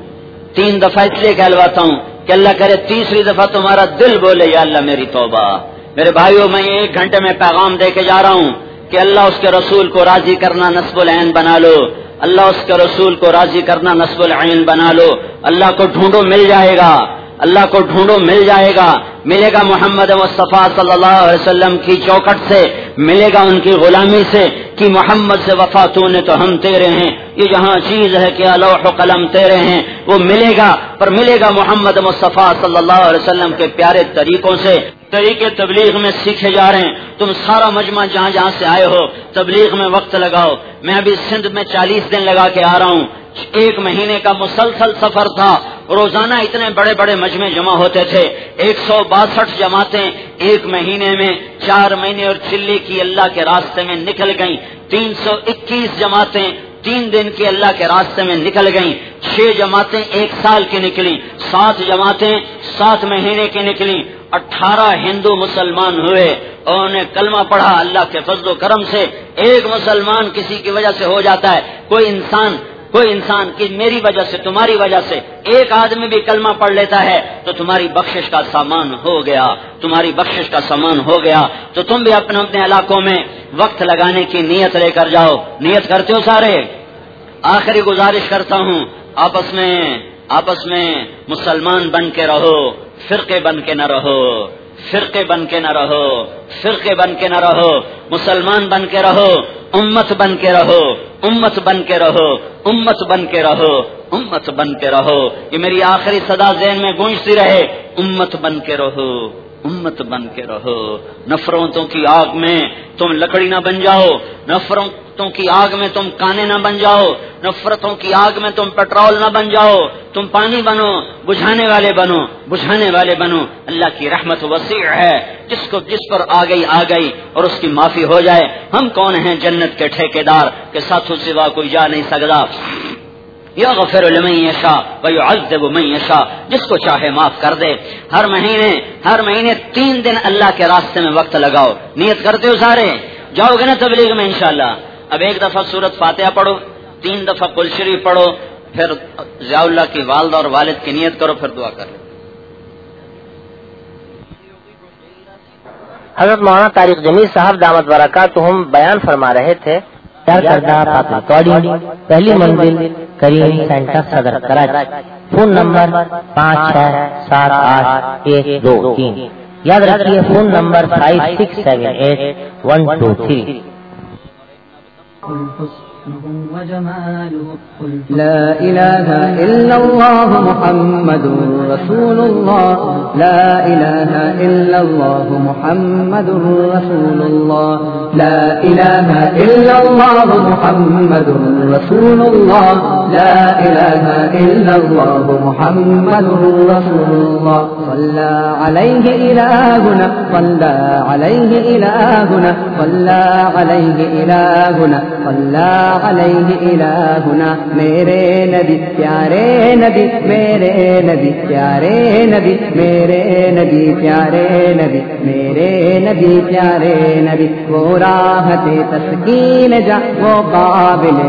تین دفعہ اس لیے کہلواتا ہوں کہ اللہ کرے تیسری دفعہ تمہارا دل بولے یا اللہ میری توبہ۔ میرے بھائیوں میں ایک گھنٹے میں پیغام دے کے جا رہا ہوں۔ کہ اللہ اس کے رسول کو راضی کرنا نصب العین بنا لو۔ اللہ اس کے رسول کو راضی کرنا نصب العین بنا لو۔ اللہ کو ڈھونڈو مل جائے گا۔ اللہ کو ڈھونڈو مل جائے گا۔ ملے گا محمد مصطفیٰ صلی اللہ علیہ وسلم کی چوکٹ سے، ملے گا ان کی غلامی سے۔ کہ محمد سے وفا تو نے تو ہم تیرے ہیں۔ یہ جہاں چیز ہے کہ اللہ قلم تیرے ہیں۔ وہ ملے گا، پر ملے گا محمد مصطفیٰ صلی اللہ علیہ وسلم کے پیارے طریقوں سے۔ طریقے تبلیغ میں سیکھے جا رہے ہیں۔ تم سارا مجمع جہاں جہاں سے آئے ہو، تبلیغ میں وقت لگاؤ۔ میں ابھی سندھ میں چالیس دن لگا کے آ رہا ہوں۔ ایک مہینے کا مسلسل سفر تھا۔ روزانہ اتنے بڑے بڑے مجمع جمع ہوتے تھے۔ ایک سو باسٹھ جماعتیں ایک مہینے میں چار مہینے اور چلی کی اللہ کے راستے میں نکل گئیں۔ تین سو اکیس جماعتیں تین دن کی اللہ کے راستے میں نکل گئیں۔ چھ جماعتیں ایک سال کی نکلی سات جماعتیں سات مہینے کی نکلی اٹھارہ ہندو مسلمان ہوئے۔ اور انہیں کلمہ پڑھا اللہ کے فضل و کرم سے۔ ایک مسلمان کسی کی وجہ سے ہو جاتا ہے۔ کوئی انسان کوئی انسان کی میری وجہ سے، تمہاری وجہ سے ایک آدمی بھی کلمہ پڑھ لیتا ہے، تو تمہاری بخشش کا سامان ہو گیا۔ تمہاری بخشش کا سامان ہو گیا۔ تو تم بھی اپنے اپنے علاقوں میں وقت لگانے کی نیت لے کر جاؤ۔ نیت کرتے ہو سارے؟ آخری گزارش کرتا ہوں، آپس میں آپس میں مسلمان بن کے رہو، فرقے بن کے نہ رہو۔ فرقے بن کے نہ رہو، فرقے بن کے نہ رہو، مسلمان بن کے رہو، امت بن کے رہو، امت بن کے رہو، امت بن کے رہو، امت بن کے رہو۔ یہ میری آخری صدا ذہن میں گونجتی رہے، امت بن کے رہو، امت بن کے رہو۔ نفرتوں کی آگ میں تم لکڑی نہ بن جاؤ، نفرتوں کی آگ میں تم کانے نہ بن جاؤ، نفرتوں کی آگ میں تم پیٹرول نہ بن جاؤ، تم پانی بنو۔ بجھانے والے بنو، بجھانے والے بنو۔ اللہ کی رحمت وسیع ہے۔ جس کو، جس پر آ گئی آ گئی اور اس کی معافی ہو جائے۔ ہم کون ہیں جنت کے ٹھیکے دار کے ساتھوں سوا کوئی جا نہیں سکتا؟ یا غفر یشا ویعذب من یشا جس کو چاہے معاف کر دے۔ ہر مہینے ہر مہینے تین دن اللہ کے راستے میں وقت لگاؤ۔ نیت کرتے ہو سارے۔ جاؤ گے نا تبلیغ میں انشاءاللہ۔ اب ایک دفعہ سورت فاتحہ پڑھو، تین دفعہ کل شریف پڑھو۔ پھر ضیاء اللہ کی والدہ اور والد کی نیت کرو، پھر دعا کر لو حضرت مولانا تاریخ جمیل صاحب دامت برکات ہم بیان فرما رہے تھے۔ پہلی منزل کریم سینٹر صدر کراچی، فون نمبر پانچ چھ سات آٹھ ایک دو تین۔ یاد رکھیے، phone number five six seven eight one two three وجماله. لا إله إلا الله محمد رسول الله. لا إله إلا الله محمد رسول الله. لا إله إلا الله محمد رسول الله. لا إله إلا الله محمد رسول الله. صلى عليه إلهنا، صلى عليه إلهنا، صلى عليه إلهنا، صلى علیہ الہنا میرے نبی، پیارے نبی، میرے نبی، پیارے نبی، میرے نبی، پیارے نبی، میرے نبی، پیارے نبی. وہ راحت تسکین جا، وہ قابل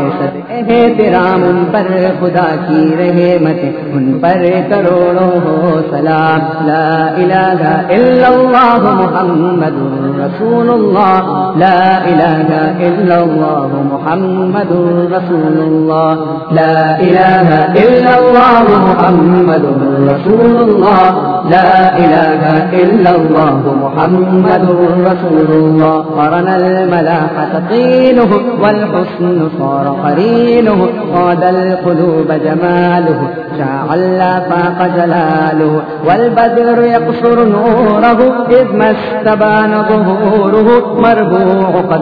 ہے تیرام ان پر خدا کی رہے مت ان پر کروڑوں ہو سلام لا الہ الا اللہ محمد رسول اللہ لا الہ الا اللہ محمد رسول الله لا إله إلا الله محمد رسول الله لا إله إلا الله محمد رسول الله قرن الملاحة قينه والحسن صار قرينه. قال صاد القلوب جماله شاع لا فاق جلاله والبدر يقصر نوره إذ ما استبان ظهوره مربوع قد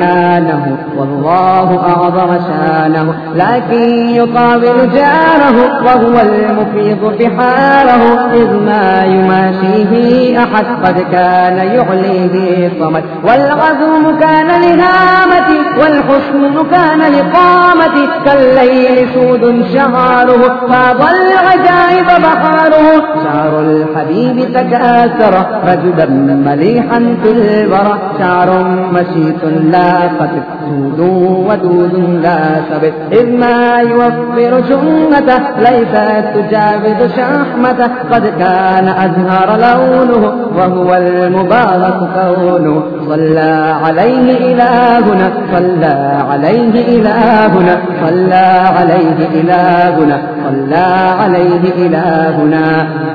كانه والله أعظم شانه لكن يقابل جاره وهو المفيض بحاره إذ ما يماشيه أحد قد كان يعليه صمد والعزم كان لهامتي والحسن كان لقامتي كالليل سود شعاره فاض العجائب بحاره شعر الحبيب تكاثر رجلا مليحا في البرى شعر مشيت لا قد سود ودود لا سبت إذ ما يوفر جنته ليست تجاوز شحمته. قد كان أزهر لونه وهو المبارك كونه. صلى عليه إلهنا صلى عليه إلهنا صلى عليه إلهنا، صلى عليه إلهنا.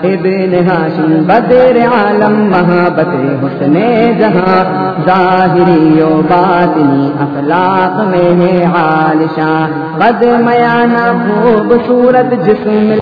ابن هاشم بدر عالم، محبت حسن جہاں ظاہری و باطنی اخلاق میں ہے عالشاں قد میانہ خوبصورت جسم